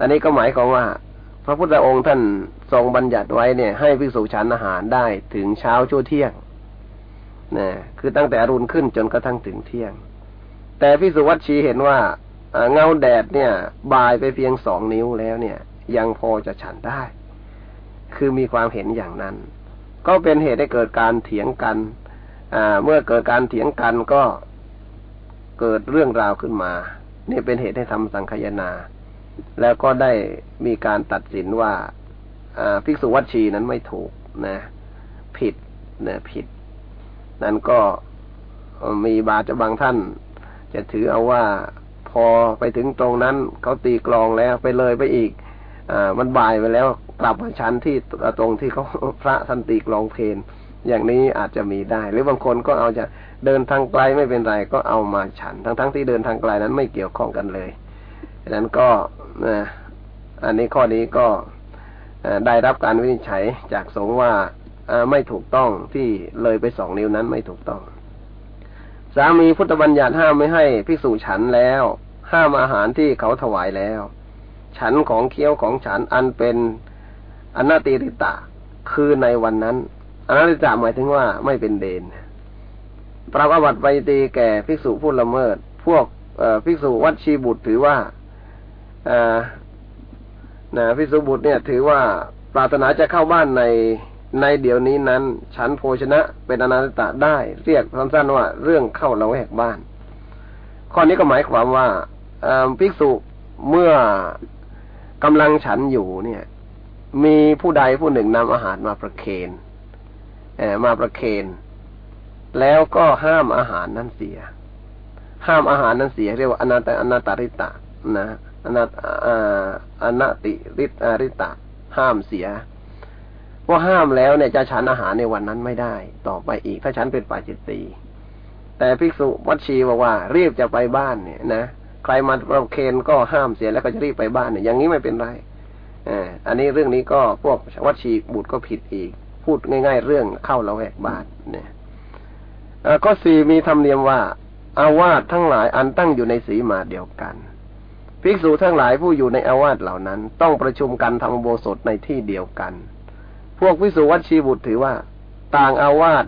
อันนี้ก็หมายความว่า พระพุทธองค์ท่านทรงบัญญัติไว้เนี่ย ให้ภิกษุฉันอาหารได้ถึงเช้าชั่วเที่ยงนะคือตั้งแต่รุนขึ้นจนกระทั่งถึงเที่ยง แต่พิสุวัตชีเห็นว่าเงาแดดเนี่ย บายไปเพียงสองนิ้วแล้วเนี่ย ยังพอจะฉันได้ คือมีความเห็นอย่างนั้น ก็เป็นเหตุให้เกิดการเถียงกันเมื่อเกิดการเถียงกันก็เกิดเรื่องราวขึ้นมา นี่เป็นเหตุให้ทำสังคยนา แล้วก็ได้มีการตัดสินว่าภิกษุวัชีนั้นไม่ถูกนะ ผิดนะผิด นั้นก็มีบาจะบางท่าน จะถือเอาว่าพอไปถึงตรงนั้นเขาตีกลองแล้วไปเลยไปอีกอมันบ่ายไปแล้วกลับมาชั้นที่ตรงที่เขาพระท่านตีกลองเพลนอย่างนี้อาจจะมีได้ หรือบางคนก็เอาจะเดินทางไกลไม่เป็นไรก็เอามาฉัน ทั้งๆทที่เดินทางไกลนั้นไม่เกี่ยวข้องกันเลยดังนั้นก็ อันนี้ข้อนี้ก็ได้รับการวินิจฉัยจากสงฆ์ว่าไม่ถูกต้องที่เลยไปสองนิ้วนั้นไม่ถูกต้อง สามีพุทธบัญญัติห้ามไม่ให้ภิกษุฉันแล้ว ห้ามอาหารที่เขาถวายแล้ว ฉันของเคี้ยวของฉันอันเป็นอนาติริตะคือในวันนั้นอนาติตะหมายถึงว่าไม่เป็นเดนปรับอวัตไปตีแก่ภิกษุผู้ละเมิด พวกภิกษุวัดชีบุตรถือว่า นะภิกษุบุตรเนี่ย ถือว่าปรารถนาจะเข้าบ้านในในเดี๋ยวนี้นั้น ฉันโภชนะเป็นอนันตะได้ เรียกสั้นๆว่าเรื่องเข้าละแวกบ้าน ข้อนี้ก็หมายความว่าภิกษุเมื่อกำลังฉันอยู่เนี่ย มีผู้ใดผู้หนึ่งนำอาหารมาประเคนมาประเคนแล้วก็ห้ามอาหารนั้นเสีย ห้ามอาหารนั้นเสีย เรียกว่าอนาตอนาตาริตะนะ อนาอนาติริตาริตะ ห้ามเสียว่าห้ามแล้วเนี่ยจะฉันอาหารในวันนั้นไม่ได้ ต่อไปอีกถ้าฉันเป็นปาจิตตีแต่ภิกษุวัดชีบอกว่ารีบจะไปบ้านเนี่ยนะใครมาประเคนก็ห้ามเสียแล้วก็จะรีบไปบ้านเนี่ย อย่างนี้ไม่เป็นไรอันนี้เรื่องนี้ก็พวกวัดชีบุตรก็ผิดอีก พูดง่าย ๆ เรื่องเข้าเราแหกบ้านเนี่ยก็สี่มีธรรมเนียมว่า อาวาสทั้งหลายอันตั้งอยู่ในสีมาเดียวกัน ภิกษุทั้งหลายผู้อยู่ในอาวาสเหล่านั้น ต้องประชุมกันทำโบสถในที่เดียวกัน พวกวิสุวัดชีบุตรถือว่า ต่างอาวาส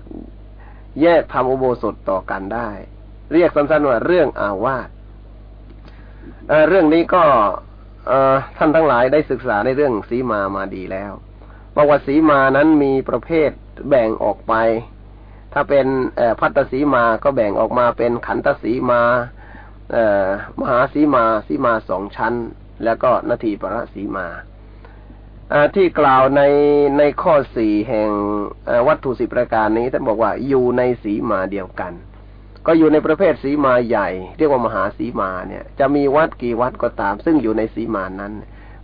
แยกทำอุโบสถต่อกันได้ เรียกสั้นๆว่าเรื่องอาวาสเรื่องนี้ก็ท่านทั้งหลายได้ศึกษาในเรื่องสีมามาดีแล้วบอกว่าสีมานั้นมีประเภทแบ่งออกไป ถ้าเป็นพัตสีมาก็แบ่งออกมาเป็นขันตสีมา มหาสีมาสีมาสองชั้น แล้วก็นาทีปรสีมาที่กล่าวในในข้อสี่แห่งวัตถุสิบประการนี้ท่านบอกว่าอยู่ในสีมาเดียวกัน ก็อยู่ในประเภทสีมาใหญ่ เรียกว่ามหาสีมาเนี่ย จะมีวัดกี่วัดก็ตาม ซึ่งอยู่ในสีมานั้น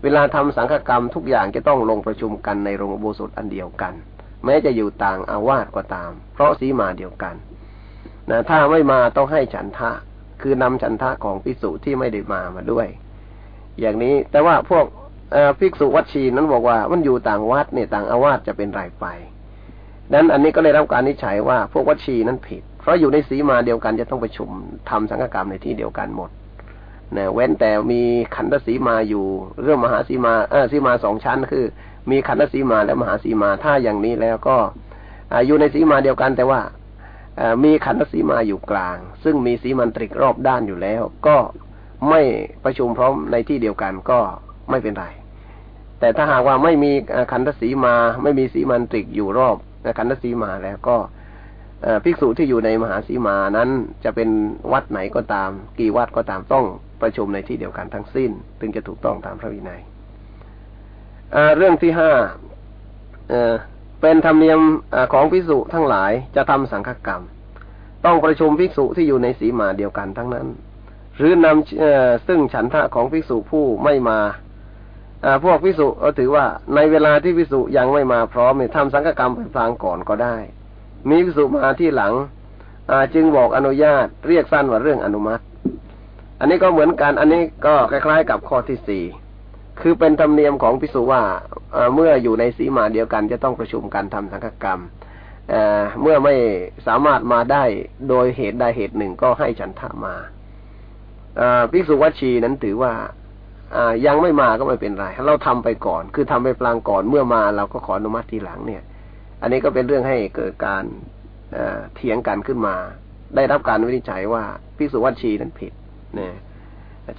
เวลาทำสังฆกรรมทุกอย่างจะต้องลงประชุมกันในโรงอุโบสถอันเดียวกัน แม้จะอยู่ต่างอาวาสก็ตาม เพราะสีมาเดียวกันนะถ้าไม่มาต้องให้ฉันทะ คือนำฉันทะของพิสุที่ไม่ได้มามาด้วย อย่างนี้แต่ว่าพวกภิกษุวัดชีนั้นบอกว่ามันอยู่ต่างวัดเนี่ยต่างอาวาสจะเป็นไรไปนั้นอันนี้ก็เลยรับการนิฉัยว่าพวกวัดชีนั้นผิด เพราะอยู่ในสีมาเดียวกันจะต้องประชุมทำสังฆกรรมในที่เดียวกันหมดนะเว้นแต่มีขันธสีมาอยู่ เรื่องมหาสีมาเออสีมาสองชั้น คือ มีขันธสีมาและมหาสีมาถ้าอย่างนี้แล้วก็อยู่ในสีมาเดียวกันแต่ว่า มีขันธสีมาอยู่กลาง ซึ่งมีสีมันตริกรอบด้านอยู่แล้ว ก็ไม่ประชุมพร้อมในที่เดียวกันก็ไม่เป็นไร แต่ถ้าหากว่าไม่มีขันธสีมา ไม่มีสีมันตริกอยู่รอบขันธสีมาแล้วก็ภิกษุที่อยู่ในมหาสีมานั้นจะเป็นวัดไหนก็ตาม กี่วัดก็ตามต้องประชุมในที่เดียวกันทั้งสิ้นถึงจะถูกต้องตามพระวินัยเรื่องที่ห้า เป็นธรรมเนียมของภิกษุทั้งหลายจะทำสังฆกรรม ต้องประชุมภิกษุที่อยู่ในสีมาเดียวกันทั้งนั้น หรือนำซึ่งฉันทะของภิกษุผู้ไม่มาพวกภิกษุก็ถือว่าในเวลาที่ภิกษุยังไม่มาพร้อมทำสังฆกรรมไปพลางก่อนก็ได้ มีภิกษุมาที่หลังจึงบอกอนุญาตเรียกสั้นว่าเรื่องอนุมัติ อันนี้ก็เหมือนกัน อันนี้ก็คล้ายๆ กับข้อที่สี่ คือเป็นธรรมเนียมของภิกษุว่าเมื่ออยู่ในสีมาเดียวกันจะต้องประชุมกันทำสังฆกรรมเมื่อไม่สามารถมาได้โดยเหตุใดเหตุหนึ่งก็ให้ฉันทามาภิกษุวัชีนั้นถือว่ายังไม่มาก็ไม่เป็นไร เราทำไปก่อน คือทำไปพลางก่อนเมื่อมาเราก็ขออนุมัติทีหลังเนี่ย อันนี้ก็เป็นเรื่องให้เกิดการเถียงกันขึ้นมา ได้รับการวินิจฉัยว่าภิกษุวัชีนั้นผิดเนี่ย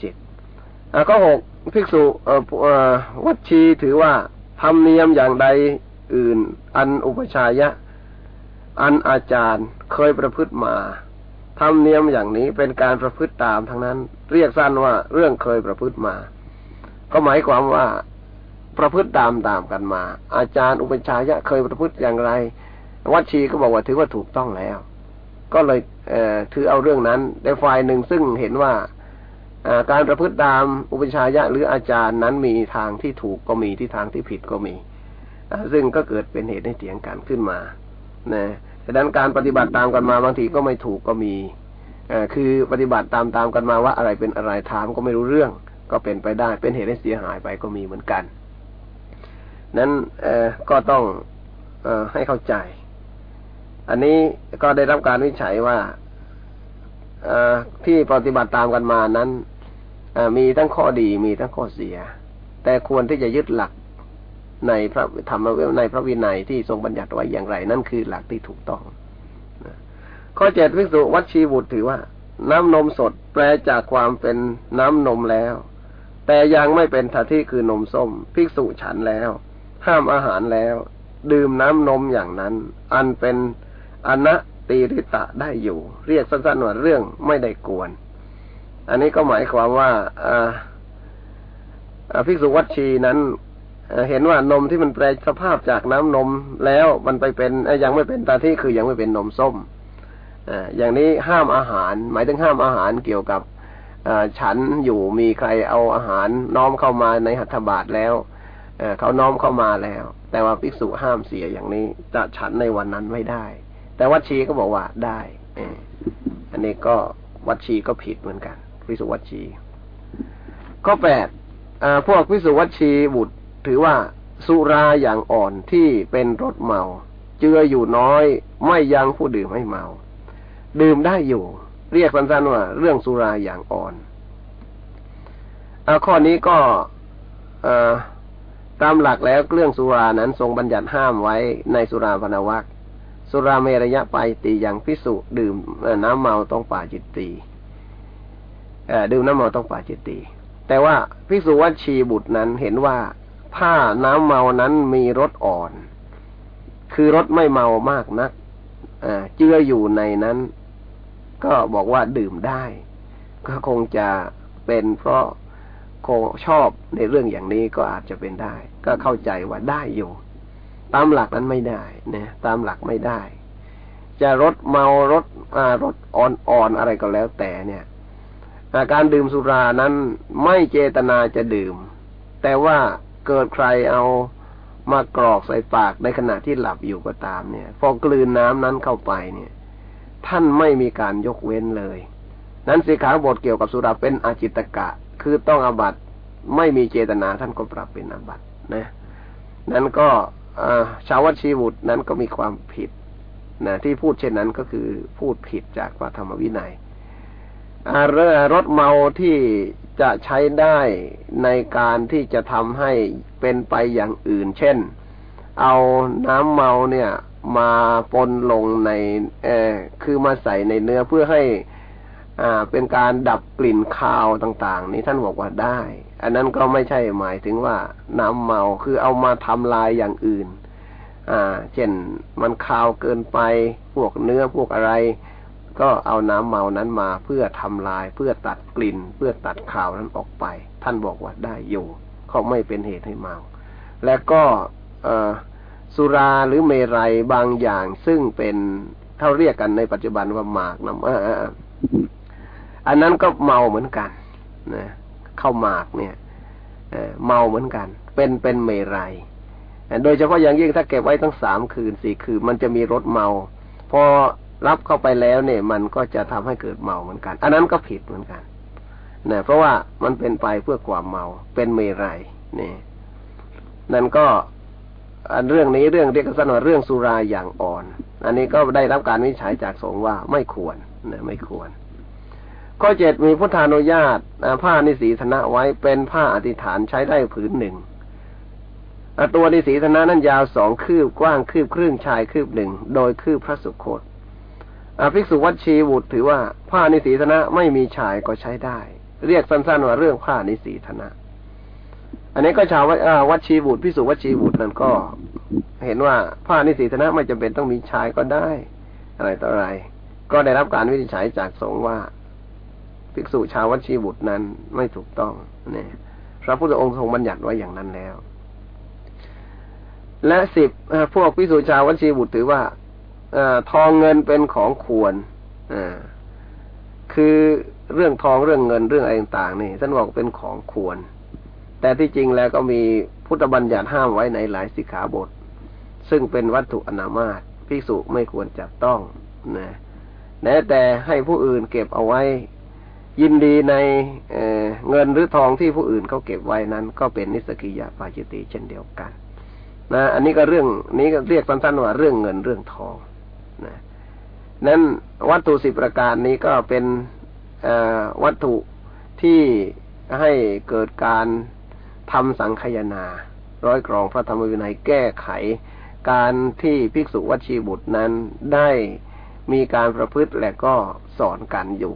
จิตก็หก ภิกษุวัดชีถือว่าทำเนียมอย่างใดอื่น อันอุปชายะ อันอาจารย์เคยประพฤติมาทำเนียมอย่างนี้เป็นการประพฤติตามทั้งนั้น เรียกสั้นว่าเรื่องเคยประพฤติมา ก็หมายความว่าประพฤติตามตามกันมา อาจารย์อุปชายะเคยประพฤติอย่างไร วัดชีก็บอกว่าถือว่าถูกต้องแล้ว ก็เลยเอถือเอาเรื่องนั้นในฝ่ายหนึ่งซึ่งเห็นว่า การประพฤติตามอุปชายะหรืออาจารย์นั้นมีทางที่ถูกก็มีที่ทางที่ผิดก็มี ซึ่งก็เกิดเป็นเหตุให้เถียงกันขึ้นมานะดังนั้นการปฏิบัติตามกันมาบางทีก็ไม่ถูกก็มีคือปฏิบัติตามตามกันมาว่าอะไรเป็นอะไรถามก็ไม่รู้เรื่อง ก็เป็นไปได้เป็นเหตุให้เสียหายไปก็มีเหมือนกัน นั้นเอก็ต้องอให้เข้าใจ อันนี้ก็ได้รับการวิจัยว่าอที่ปฏิบัติตามกันมานั้น มีทั้งข้อดีมีทั้งข้อเสีย แต่ควรที่จะยึดหลักในพระธรรมในพระวินัยที่ทรงบัญญัติไว้อย่างไร นั่นคือหลักที่ถูกต้องข้อเจ็ดวิสุวัชีบุตรถือว่า น้ำนมสดแปลจากความเป็นน้ำนมแล้ว แต่ยังไม่เป็นทัที่คือนมส้ม ภิกษุฉันแล้ว ห้ามอาหารแล้ว ดื่มน้ำนมอย่างนั้น อันเป็นอนัตีริตะได้อยู่ เรียกสั้นๆว่าเรื่องไม่ได้กวน อันนี้ก็หมายความว่าภิกษุวัชชีนั้นเห็นว่านมที่มันแปลสภาพจากน้ำนมแล้วมันไปเป็นยังไม่เป็นตาที่คือยังไม่เป็นนมส้มอย่างนี้ห้ามอาหาร หมายถึงห้ามอาหารเกี่ยวกับฉันอยู่มีใครเอาอาหารน้อมเข้ามาในหัตถบาทแล้วเขาน้อมเข้ามาแล้ว แต่ว่าภิกษุห้ามเสียอย่างนี้จะฉันในวันนั้นไม่ได้ แต่วัดชีก็บอกว่าได้อันนี้ก็วัดชีก็ผิดเหมือนกัน ภิกษุวัชี ข้อแปดพวกภิกษุวัชีบุตรถือว่าสุราอย่างอ่อนที่เป็นรสเมา เจืออยู่น้อย ไม่ยังผู้ดื่มให้เมา ดื่มได้อยู่ เรียกสั้นๆว่าเรื่องสุราอย่างอ่อนอข้อนี้ก็ตามหลักแล้วเรื่องสุรานั้นทรงบัญญัติห้ามไว้ในสุราพนวักสุราเมรยะไปตีอย่างพิสุดื่มน้ำเมาต้องป่าจิตตี ดื่มน้ำเมาต้องปาจิตตีแต่ว่าพิสุวัชีบุตรนั้นเห็นว่าถ้าน้ำเมานั้นมีรสอ่อน คือรสไม่เมามากนักเจืออยู่ในนั้น ก็บอกว่าดื่มได้ ก็คงจะเป็นเพราะคงชอบในเรื่องอย่างนี้ก็อาจจะเป็นได้ ก็เข้าใจว่าได้อยู่ ตามหลักนั้นไม่ได้นะตามหลักไม่ได้ จะรถเมารถรถอ่อนๆอะไรก็แล้วแต่เนี่ย การดื่มสุรานั้นไม่เจตนาจะดื่ม แต่ว่าเกิดใครเอามากรอกใส่ปากในขณะที่หลับอยู่ก็ตามเนี่ย พอกลืนน้ำนั้นเข้าไปเนี่ย ท่านไม่มีการยกเว้นเลย นั้นสิขาบทเกี่ยวกับสุราเป็นอาจิตกะ คือต้องอาบัตไม่มีเจตนาท่านก็ปรับเป็นอาบัตนะนั้นก็ชาววัชีบุตรนั้นก็มีความผิดนะที่พูดเช่นนั้นก็คือพูดผิดจากพระธรรมวินัย รถเมาที่จะใช้ได้ในการที่จะทำให้เป็นไปอย่างอื่น เช่น เอาน้ำเมาเนี่ย มาปนลงในเออคือมาใส่ในเนื้อเพื่อให้อ่าเป็นการดับกลิ่นคาวต่าง ๆ นี้ท่านบอกว่าได้ อันนั้นก็ไม่ใช่หมายถึงว่าน้ำเมาคือเอามาทำลายอย่างอื่น อ่า เช่นมันคาวเกินไปพวกเนื้อพวกอะไร ก็เอาน้ำเมานั้นมาเพื่อทำลายเพื่อตัดกลิ่น เพื่อตัดข่าวนั้นออกไป ท่านบอกว่าได้อยู่เขาไม่เป็นเหตุให้เมา และก็สุราหรือเมรัยบางอย่างซึ่งเป็นเท่าเรียกกันในปัจจุบันว่าหมากน้ำอันนั้นก็เมาเหมือนกันนะเข้าหมากเนี่ยเมาเหมือนกัน เป็นเป็นเมรัยโดยเฉพาะอย่างยิ่งถ้าเก็บไว้ทั้งสามคืนสี่คืนมันจะมีรสเมาพอ รับเข้าไปแล้วเนี่ย มันก็จะทำให้เกิดเมาเหมือนกัน อันนั้นก็ผิดเหมือนกันนะเพราะว่ามันเป็นไปเพื่อความเมาเป็นเมรัยนี่นั่นก็ อันเรื่องนี้เรื่องเรียกสั้นว่าเรื่องสุราอย่างอ่อน อันนี้ก็ได้รับการวิจัยจากสงฆ์ว่าไม่ควรนะไม่ควร ข้อเจ็ดมีพุทธานุญาตผ้านิสีธนะไว้เป็นผ้าอธิษฐานใช้ได้ผืนหนึ่งตัวนิสีธนะนั้นยาวสองคืบกว้างคืบครึ่งชายคืบหนึ่งโดยคืบพระสุคต ภิกษุวัดชีบุตรถือว่าผ้านิสีธนะไม่มีชายก็ใช้ได้ เรียกสั้นๆว่าเรื่องผ้านิสีธนะ อันนี้ก็ชาววัดชีบุตรภิกษุวัดชีบุตรนั้นก็ เห็นว่าผ้านิสีธนะไม่จำเป็นต้องมีชายก็ได้ อะไรต่ออะไร ก็ได้รับการวินิจฉัยจากสงฆ์ว่าภิกษุชาววัดชีบุตรนั้นไม่ถูกต้องเนี่ยพระพุทธองค์ทรงบัญญัติไว้อย่างนั้นแล้ว และสิบพวกภิกษุชาววัชีบุตรถือว่า อทองเงินเป็นของควรอคือเรื่องทองเรื่องเงินเรื่องอะไรต่างๆนี่ท่านบอกเป็นของควร แต่ที่จริงแล้วก็มีพุทธบัญญัติห้ามไว้ในหลายสิกขาบท ซึ่งเป็นวัตถุอนามาตภิกษุไม่ควรจับต้องนะแม้แต่ให้ผู้อื่นเก็บเอาไว้ ยินดีในเเงินหรือทองที่ผู้อื่นเขาเก็บไว้นั้น ก็เป็นนิสกิยาปาจิติเช่นเดียวกัน นะ อันนี้ก็เรื่องนี้ก็เรียกสั้นๆว่าเรื่องเงินเรื่องทอง นะนั้นวัตถุสิบประการนี้ก็เป็นวัตถุที่ให้เกิดการทำสังคยนา ร้อยกรองพระธรรมวินัยแก้ไข การที่ภิกษุวัชีบุตรนั้นได้มีการประพฤติและก็สอนกันอยู่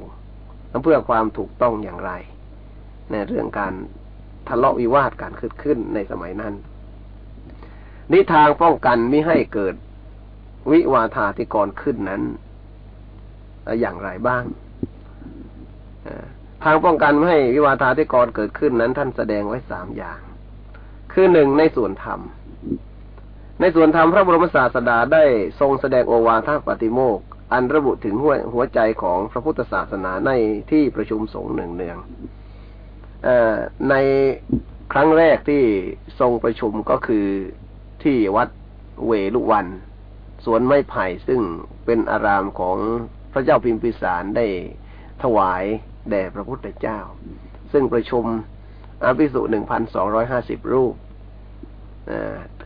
เพื่อความถูกต้องอย่างไร ในเรื่องการทะเลาะวิวาทการขึ้นขึ้นในสมัยนั้นนิทางป้องกันไม่ให้เกิด วิวาทาธิกรขึ้นนั้นอย่างไรบ้างทางป้องกันไม่ให้วิวาทาธิกรเกิดขึ้นนั้น ท่านแสดงไว้สามอย่าง คือหนึ่งในส่วนธรรม ในส่วนธรรมพระบรมศาสดาได้ทรงแสดงโอวาทปฏิโมกอันระบุถึงหัวหัวใจของพระพุทธศาสนาในที่ประชุมสงฆ์หนึ่งเนืองในครั้งแรกที่ทรงประชุมก็คือที่วัดเวลุวัน วนไม้ไผ่ซึ่งเป็นอารามของพระเจ้าพิมพิสารได้ถวายแด่พระพุทธเจ้า ซึ่งประชุมอาภิสุหนึ่งพันสองร้อยห้าสิบรูป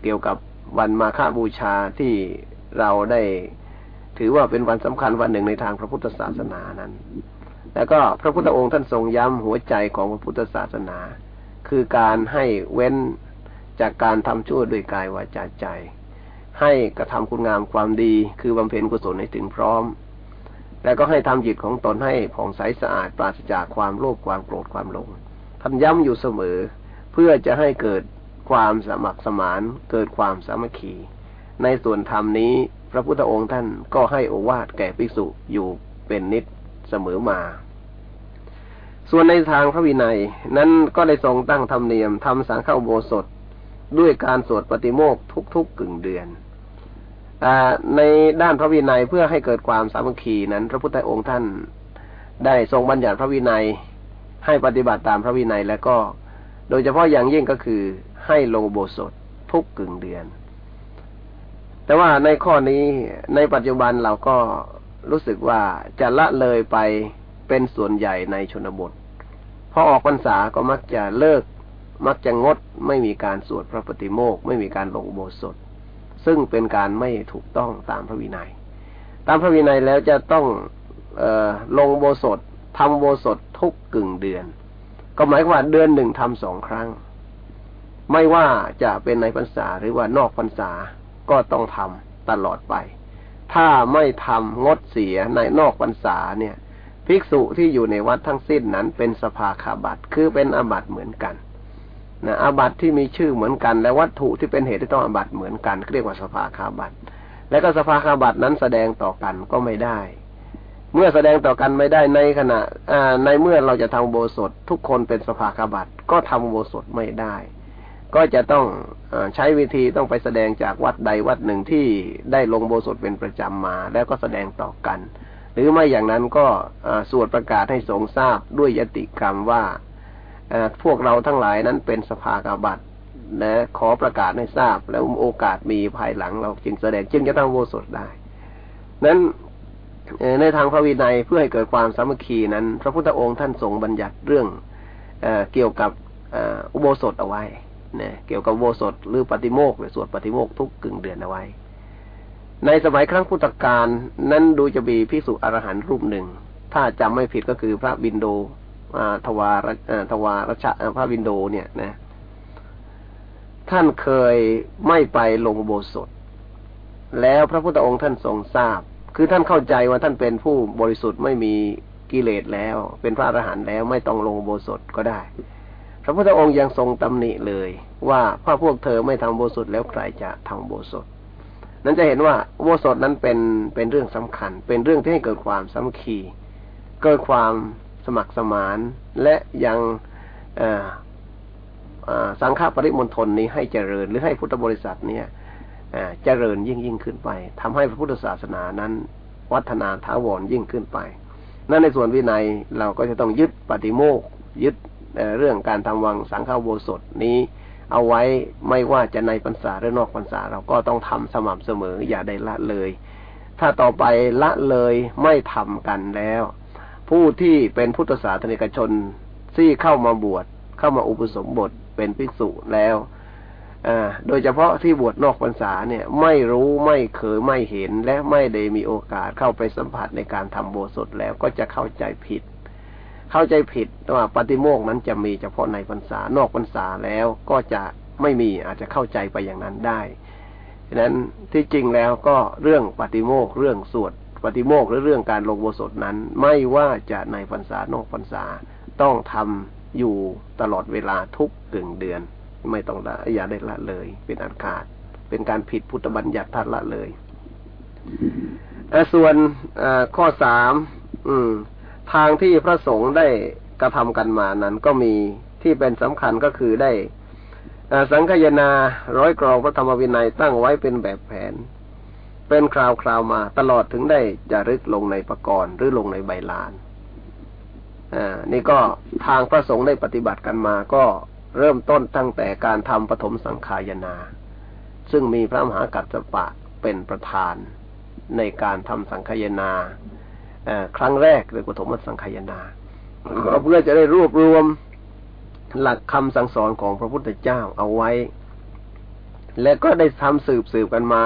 เกี่ยวกับวันมาฆบูชาที่เราได้ถือว่าเป็นวันสำคัญวันหนึ่งในทางพระพุทธศาสนานั้น แล้วก็พระพุทธองค์ท่านทรงย้ำหัวใจของพระพุทธศาสนา คือการให้เว้นจากการทำชั่วด้วยกายวาจาใจ ให้กระทำคุณงามความดี คือบำเพ็ญกุศลให้ถึงพร้อม แล้วก็ให้ทำจิตของตนให้ผ่องใสสะอาดปราศจากความโลภความโกรธความหลงท่านย้ำอยู่เสมอ เพื่อจะให้เกิดความสมัครสมาน เกิดความสามัคคี ในส่วนธรรมนี้ พระพุทธองค์ท่านก็ให้โอวาทแก่ภิกษุอยู่เป็นนิดเสมอมา ส่วนในทางพระวินัย นั้นก็ได้ทรงตั้งธรรมเนียมทำสังฆโบสถด้วยการสวดปฏิโมกทุกๆกึ่งเดือน ในด้านพระวินัยเพื่อให้เกิดความสามัคคีนั้น พระพุทธองค์ท่านได้ทรงบัญญัติพระวินัยให้ปฏิบัติตามพระวินัยแล้วก็โดยเฉพาะอย่างยิ่งก็คือให้ลงโบสถทุกกึ่งเดือน แต่ว่าในข้อนี้ในปัจจุบันเราก็รู้สึกว่าจะละเลยไปเป็นส่วนใหญ่ในชนบทพอออกพรรษาก็มักจะเลิก มักจะงด ไม่มีการสวดพระปฏิโมกไม่มีการลงโบสถ ซึ่งเป็นการไม่ถูกต้องตามพระวินัย ตามพระวินัยแล้วจะต้องเอลงโบสถทำโบสถทุกกึ่งเดือน ก็หมายคว่าเดือนหนึ่งทำสองครั้ง ไม่ว่าจะเป็นในพรรษาหรือว่านอกพรรษาก็ต้องทำตลอดไป ถ้าไม่ทำงดเสียในนอกพรรษาเนี่ย ภิกษุที่อยู่ในวัดทั้งสิ้นนั้นเป็นสภาคาบัตคือเป็นอาบัตเหมือนกัน นะอาบัตที่มีชื่อเหมือนกัน และวัตถุที่เป็นเหตุที่ต้องอาบัตเหมือนกันเรียกว่าสภาคาบัตและก็สภาคาบัตนั้นแสดงต่อกันก็ไม่ได้ เมื่อแสดงต่อกันไม่ได้ในขณะในเมื่อเราจะทำโบสถทุกคนเป็นสภาคาบัตก็ทำโบสถไม่ได้ ก็จะต้องอใช้วิธีต้องไปแสดงจากวัดใดวัดหนึ่งที่ได้ลงโบสถเป็นประจำมา แล้วก็แสดงต่อกัน หรือไม่อย่างนั้นก็สวดประกาศให้สงทราบด้วยยติกรรมว่า พวกเราทั้งหลายนั้นเป็นสภากาบัตนะขอประกาศให้ทราบ แล้วโอกาสมีภายหลังเราจึงแสดงจึงจะตั้งโวสดได้ นั้นในทางพระวินัยเพื่อให้เกิดความสามัคคีนั้น พระพุทธองค์ท่านทรงบัญญัติเรื่องเอเกี่ยวกับอุโบสถเอาไว้นะเกี่ยวกับโบสถหรือปฏิโมกข์หรือสวดปฏิโมกข์ทุกกึ่งเดือนเอาไว้ ในสมัยครั้งพุทธกาลนั้นดูจะมีพิสุอรหันต์รูปหนึ่ง ถ้าจำไม่ผิดก็คือพระบินโด ทวารทวารชะพระวินโดเนี่ยนะ ท่านเคยไม่ไปลงโบสถ แล้วพระพุทธองค์ท่านทรงทราบ คือท่านเข้าใจว่าท่านเป็นผู้บริสุทธิ์ไม่มีกิเลสแล้ว เป็นพระอรหันต์แล้วไม่ต้องลงโบสถก็ได้ พระพุทธองค์ยังทรงตำหนิเลย ว่าพระพวกเธอไม่ทำโบสถแล้วใครจะทำโบสถนั้นจะเห็นว่าโบสถนั้นเป็นเป็นเรื่องสำคัญ เป็นเรื่องที่ให้เกิดความสามัคคีเกิดความ สมัครสมาน และยังสังฆปริมณฑลนี้ให้เจริญ หรือให้พุทธบริษัทเนี่ยเจริญยิ่งยิ่งขึ้นไปทำให้พระพุทธศาสนานั้น วัฒนาถาวรยิ่งขึ้นไป นั่นในส่วนวินัยเราก็จะต้องยึดปฏิโมกยึดเรื่องการทำวังสังฆโบสถนี้ เอาไว้ไม่ว่าจะในพรรษาหรือนอกพรรษาเราก็ต้องทำสม่ำเสมออย่าได้ละเลย ถ้าต่อไปละเลยไม่ทำกันแล้ว ผู้ที่เป็นพุทธศาสนิกชนที่เข้ามาบวชเข้ามาอุปสมบทเป็นภิกษุแล้วโดยเฉพาะที่บวชนอกพรรษาเนี่ย ไม่รู้ไม่เคยไม่เห็นและไม่ได้มีโอกาสเข้าไปสัมผัสในการทำโบสถแล้วก็จะเข้าใจผิด เข้าใจผิดว่าปฏิโมกนั้นจะมีเฉพาะในพรรษานอกพรรษาแล้วก็จะไม่มีอาจจะเข้าใจไปอย่างนั้นได้ฉะนั้นที่จริงแล้วก็เรื่องปฏิโมกเรื่องสวด ปฏิโมกหรือเรื่องการลงโบสถนั้น ไม่ว่าจะในพรรษานอกพรรษาต้องทำอยู่ตลอดเวลาทุกกึ่งเดือน ไม่ต้องละอย่าได้ละเลย เป็นอันขาด เป็นการผิดพุทธบัญญัติทัดละเลยส่วนข้อสามทางที่พระสงฆ์ได้กระทำกันมานั้น ก็มีที่เป็นสำคัญก็คือได้สังคยนาร้อยกรองพระธรรมวินัยตั้งไว้เป็นแบบแผน เป็นคราวคราวมา ตลอดถึงได้จะรึกลงในประกรณ์หรือลงในใบลานอ่านี่ก็ทางพระสงฆ์ได้ปฏิบัติกันมาก็เริ่มต้นตั้งแต่การทำปฐมสังขายนา ซึ่งมีพระมหากัสสปะเป็นประธานในการทำสังขายนาครั้งแรกเลยปฐมสังขายนาเพื่อจะได้รวบรวมหลักคำสั่งสอนของพระพุทธเจ้าเอาไว้ และก็ได้ทำสืบสืบกันมา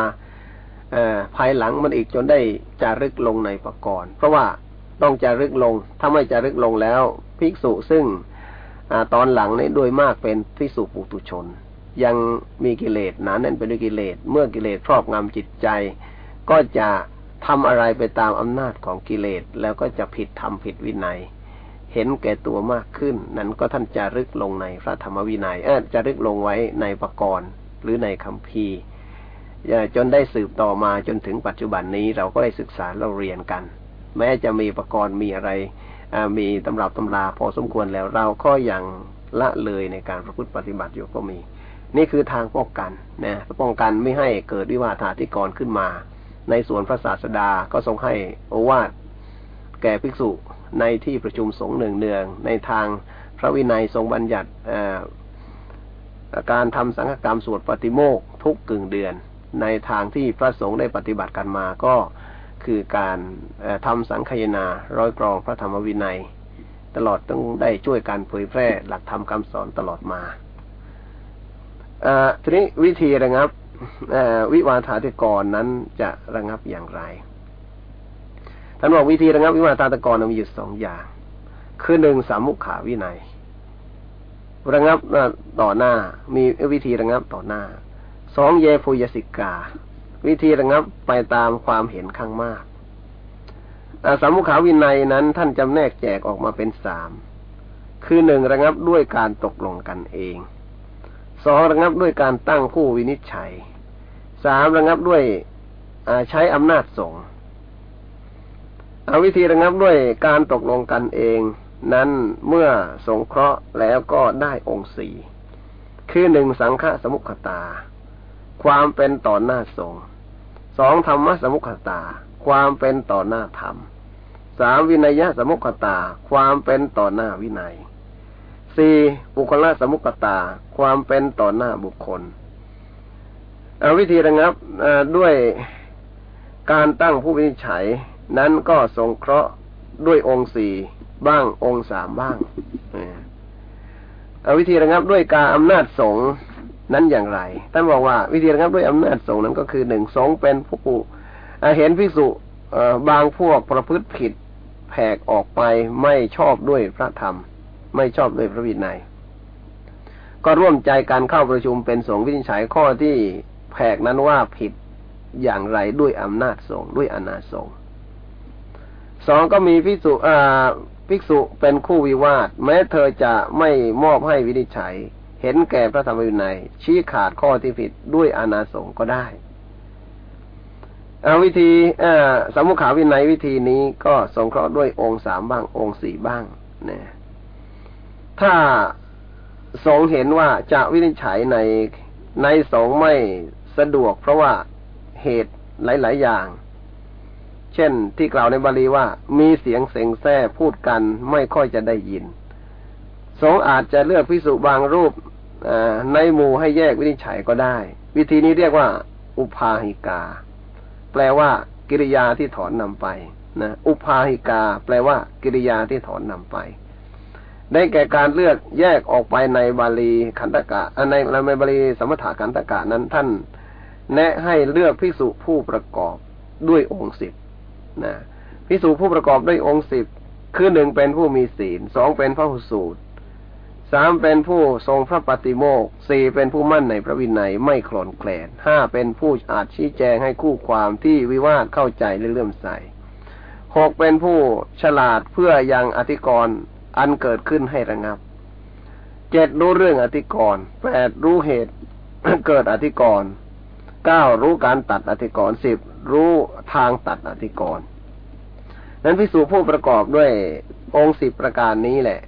ภายหลังมันอีกจนได้จารึกลงในประกรณ์เพราะว่าต้องจารึกลง ถ้าไม่จารึกลงแล้วภิกษุซึ่งอตอนหลังนี่โดยมากเป็นภิกษุปุตุชน ยังมีกิเลสหนาแน่นไปด้วยกิเลส เมื่อกิเลสครอบงำจิตใจ ก็จะทำอะไรไปตามอำนาจของกิเลส แล้วก็จะผิดธรรมผิดวินัย เห็นแก่ตัวมากขึ้น นั้นก็ท่านจารึกลงในพระธรรมวินัยเออจารึกลงไว้ในปรกรณ์หรือในคำพี จนได้สืบต่อมาจนถึงปัจจุบันนี้เราก็ได้ศึกษาเราเรียนกัน แม้จะมีประกรณ์มีอะไรมีตำรับตำราพอสมควรแล้วเราก็ยังละเลยในการประพฤติปฏิบัติอยู่ก็มี นี่คือทางป้องกันนะป้องกันไม่ให้เกิดวิวาทาธิกรขึ้นมา ในส่วนพระศาสดาก็ทรงให้โอวาทแก่ภิกษุในที่ประชุมสงฆ์หนึ่งเนือง ในทางพระวินัยทรงบัญญัติการทำสังฆกรรมสวดปฏิโมกทุกกึ่งเดือน ในทางที่พระสงฆ์ได้ปฏิบัติกันมาก็คือการทำสังคยนาร้อยกรองพระธรรมวินัย ตลอดต้องได้ช่วยการเผยแพร่หลักธรรมคำสอนตลอดมาทีนี้วิธีระงับวิวาทาธิกรนั้นจะระงับอย่างไรท่านบอกวิธีระงับวิวาทาธิกรมีอยู่สองอย่าง คือหนึ่งสามุขาวินัยระงับต่อหน้า มีวิธีระงับต่อหน้า สองเยฟุยสิกา วิธีระงับไปตามความเห็นข้างมากสามุขาวินัยนั้นท่านจำแนกแจกออกมาเป็นสาม คือหนึ่งระงับด้วยการตกลงกันเอง สองระงับด้วยการตั้งผู้วินิจฉัย สามระงับด้วยใช้อำนาจสงฆ์เอาวิธีระงับด้วยการตกลงกันเอง นั้นเมื่อสงเคราะห์แล้วก็ได้องค์สี่ คือหนึ่งสังฆสมุขตา ความเป็นต่อหน้าสงฆ์สองธรรมสมุขตา ความเป็นต่อหน้าธรรมสามวินัยสมุขตา ความเป็นต่อหน้าวินัยสี่บุคลสมุขตา ความเป็นต่อหน้าบุคคลเอาวิธีระงับด้วยการตั้งผู้วินิจฉัย นั้นก็สงเคราะห์ด้วยองค์สี่บ้างองค์สามบ้างเอาวิธีระงับด้วยการอำนาจสง นั้นอย่างไร ท่านบอกว่าวิธีระงับด้วยอำนาจสงนั้นก็คือหนึ่งสงเป็นผู้เห็นภิกษุบางพวกประพฤติผิดแผกออกไปไม่ชอบด้วยพระธรรม ไม่ชอบด้วยพระวินัย ก็ร่วมใจการเข้าประชุมเป็นสงฆ์วินิจฉัยข้อที่แผกนั้นว่าผิดอย่างไรด้วยอำนาจสงฆ์ด้วยอนาสงฆ์สองก็มีภิกษุภิกษุเป็นคู่วิวาท แม้เธอจะไม่มอบให้วินิจฉัย เห็นแก่พระธรรมวินัย ชี้ขาดข้อที่ผิดด้วยอนาสงก็ได้เอาวิธีสมุขาวินัยวิธีนี้ก็สงเคราะห์ด้วยองค์สามบ้าง องค์สี่บ้างนะถ้าสงเห็นว่าจะวินิจฉัยในในสงไม่สะดวก เพราะว่าเหตุหลาย ๆ อย่าง เช่นที่กล่าวในบาลีว่า มีเสียงเสงแท้พูดกันไม่ค่อยจะได้ยิน สงอาจจะเลือกพิสุบางรูป ในหมู่ให้แยกวินิจฉัยก็ได้ วิธีนี้เรียกว่า อุปาหิกา แปลว่า กิริยาที่ถอนนำไปนะอุปาหิกา แปลว่า กิริยาที่ถอนนำไป ได้แก่การเลือกแยกออกไปในบาลีขันตกะในในบาลีสมถะขันตกะนั้นท่าน แนะให้เลือกพิสุผู้ประกอบด้วยองค์สิบนะพิสูจผู้ประกอบด้วยองค์สิบคือหนึ่งเป็นผู้มีศีลสองเป็นพระหุสูตร สามเป็นผู้ทรงพระปฏิโมกสี่เป็นผู้มั่นในพระวินัยไม่คลอนแคลนห้าเป็นผู้อาจชี้แจงให้คู่ความที่วิวาทเข้าใจและเลื่อมใสหกเป็นผู้ฉลาดเพื่อยังอธิกรณ์อันเกิดขึ้นให้ระงับเจ็ดรู้เรื่องอธิกรณ์แปดรู้เหตุเกิดอธิกรณ์เก้ารู้การตัดอธิกรณ์สิบรู้ทางตัดอธิกรณ์นั้นพิสูจผู้ประกอบด้วยองค์สิบประการนี้แหละ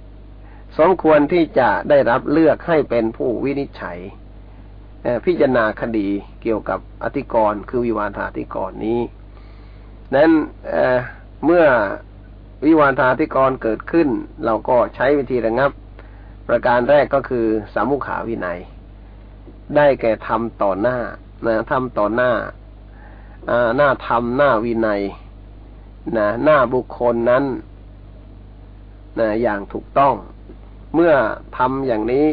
สมควรที่จะได้รับเลือกให้เป็นผู้วินิจฉัยพิจารณาคดีเกี่ยวกับอธิกรณ์คือวิวาทาธิกรณ์นี้ นั้นเเมื่อวิวาทาธิกรณ์เกิดขึ้น เราก็ใช้วิธีระงับ ประการแรกก็คือสามุขาวินัย ได้แก่ทำต่อหน้านะทำต่อหน้าหน้าธรรมหน้าวินัยนะหน้าบุคคลนั้นนะอย่างถูกต้อง เมื่อทำอย่างนี้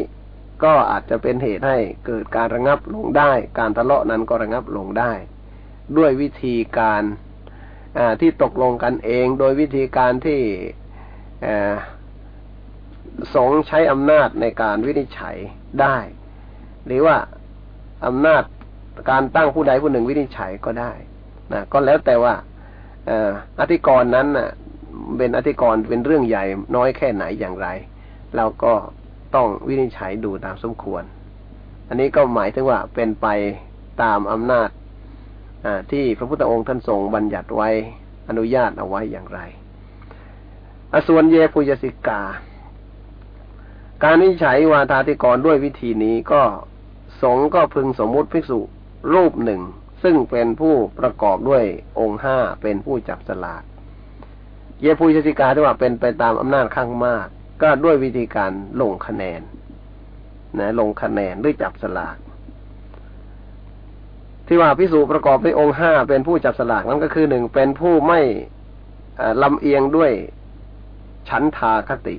ก็อาจจะเป็นเหตุให้เกิดการระงับลงได้ การทะเลาะนั้นก็ระงับลงได้ ด้วยวิธีการที่ตกลงกันเอง โดยวิธีการที่สงใช้อำนาจในการวินิจฉัยได้ หรือว่าอำนาจการตั้งผู้ใดผู้หนึ่งวินิจฉัยก็ได้นะก็แล้วแต่ว่าอธิกรณ์นั้นนะเป็นอธิกรณ์เป็นเรื่องใหญ่น้อยแค่ไหนอย่างไร เราก็ต้องวินิจฉัยดูตามสมควร อันนี้ก็หมายถึงว่าเป็นไปตามอำนาจที่พระพุทธองค์ท่านทรงบัญญัติไว้อนุญาตเอาไว้อย่างไร อส่วนเยปุยสิกา การวินิจฉัยวาทาธิกรด้วยวิธีนี้ก็สงก็พึงสมมุติภิกษุรูปหนึ่ง ซึ่งเป็นผู้ประกอบด้วยองค์ห้าเป็นผู้จับสลาก เยพูชติกาที่ว่าเป็นไปตามอำนาจข้างมาก ก็ด้วยวิธีการลงคะแนนนะลงคะแนนด้วยจับสลาก ที่ว่าพิสูจประกอบด้วยองค์ห้าเป็นผู้จับสลากนั่นก็คือหนึ่งเป็นผู้ไม่ลำเอียงด้วยฉันทาคติ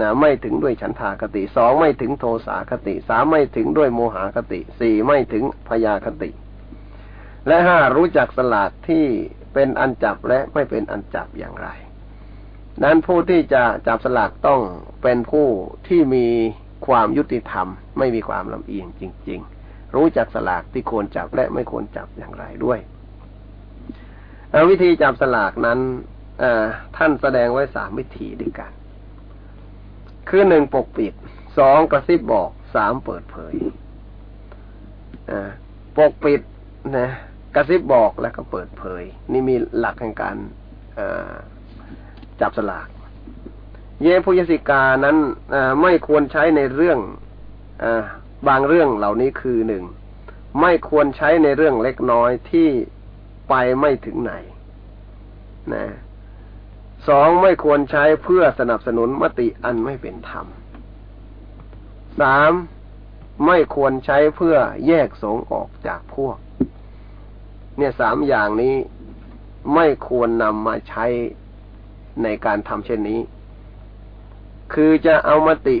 นะไม่ถึงด้วยฉันทาคติสองไม่ถึงโทสาคติสามไม่ถึงด้วยโมหคติสี่ไม่ถึงพยาคติ และห้ารู้จักสลากที่เป็นอันจับและไม่เป็นอันจับอย่างไร นั้นผู้ที่จะจับสลากต้องเป็นผู้ที่มีความยุติธรรม ไม่มีความลำเอียงจริง ๆ รู้จักสลากที่ควรจับและไม่ควรจับอย่างไรด้วยวิธีจับสลากนั้นท่านแสดงไว้สามวิธีด้วยกัน คือหนึ่งปกปิดสองกระซิบบอกสามเปิดเผยปกปิดนะกระซิบบอกแล้วก็เปิดเผย นี่มีหลักแห่งการ จับสลาก เยพุยสิกานั้นไม่ควรใช้ในเรื่องอบางเรื่องเหล่านี้คือหนึ่งไม่ควรใช้ในเรื่องเล็กน้อยที่ไปไม่ถึงไหนนะสองไม่ควรใช้เพื่อสนับสนุนมติอันไม่เป็นธรรมสามไม่ควรใช้เพื่อแยกสงออกจากพวก เนี่ยสามอย่างนี้ไม่ควรนำมาใช้ ในการทำเช่นนี้ คือจะเอามติ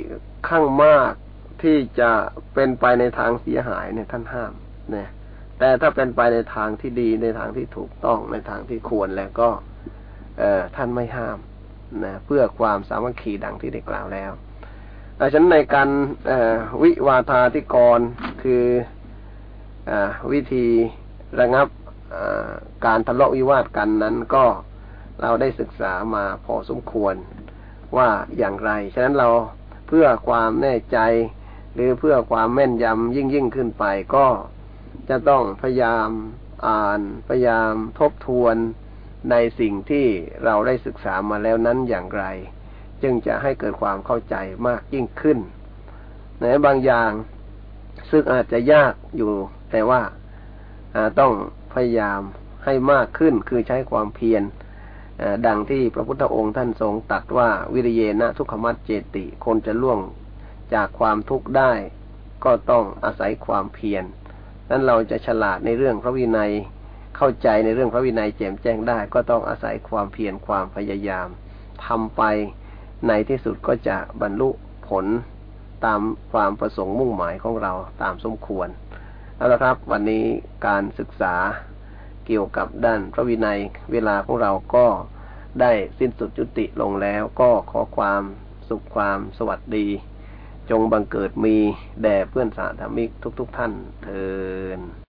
ข้างมากที่จะเป็นไปในทางเสียหายเนี่ยท่านห้ามเนี่ยแต่ถ้าเป็นไปในทางที่ดีในทางที่ถูกต้องในทางที่ควรแล้วก็เอท่านไม่ห้ามนะเพื่อความสามัคคีดังที่ได้กล่าวแล้วดังนั้นในการวิวาทาธิกรคืออวิธีระงับการทะเลาะวิวาทกันนั้นก็ เราได้ศึกษามาพอสมควรว่าอย่างไร ฉะนั้นเราเพื่อความแน่ใจ หรือเพื่อความแม่นยำยิ่งยิ่งขึ้นไปก็จะต้องพยายามอ่าน พยายามทบทวนในสิ่งที่เราได้ศึกษามาแล้วนั้นอย่างไร จึงจะให้เกิดความเข้าใจมากยิ่งขึ้นในบางอย่างซึ่งอาจจะยากอยู่ แต่ว่าต้องพยายามให้มากขึ้นคือใช้ความเพียร ดังที่พระพุทธองค์ท่านทรงตัดว่าวิริเยนะทุกขมัดเจติ คนจะล่วงจากความทุกข์ได้ ก็ต้องอาศัยความเพียรนั้นเราจะฉลาดในเรื่องพระวินัยเข้าใจในเรื่องพระวินัยแจ่มแจ้งได้ ก็ต้องอาศัยความเพียรความพยายามทำไปในที่สุดก็จะบรรลุผลตามความประสงค์มุ่งหมายของเราตามสมควรเอาละครับ วันนี้การศึกษา เกี่ยวกับด้านพระวินัยเวลาของเราก็ได้สิ้นสุดจุติลงแล้วก็ขอความสุขความสวัสดี จงบังเกิดมีแด่เพื่อนสาธมิกทุก ๆทท่านเทอ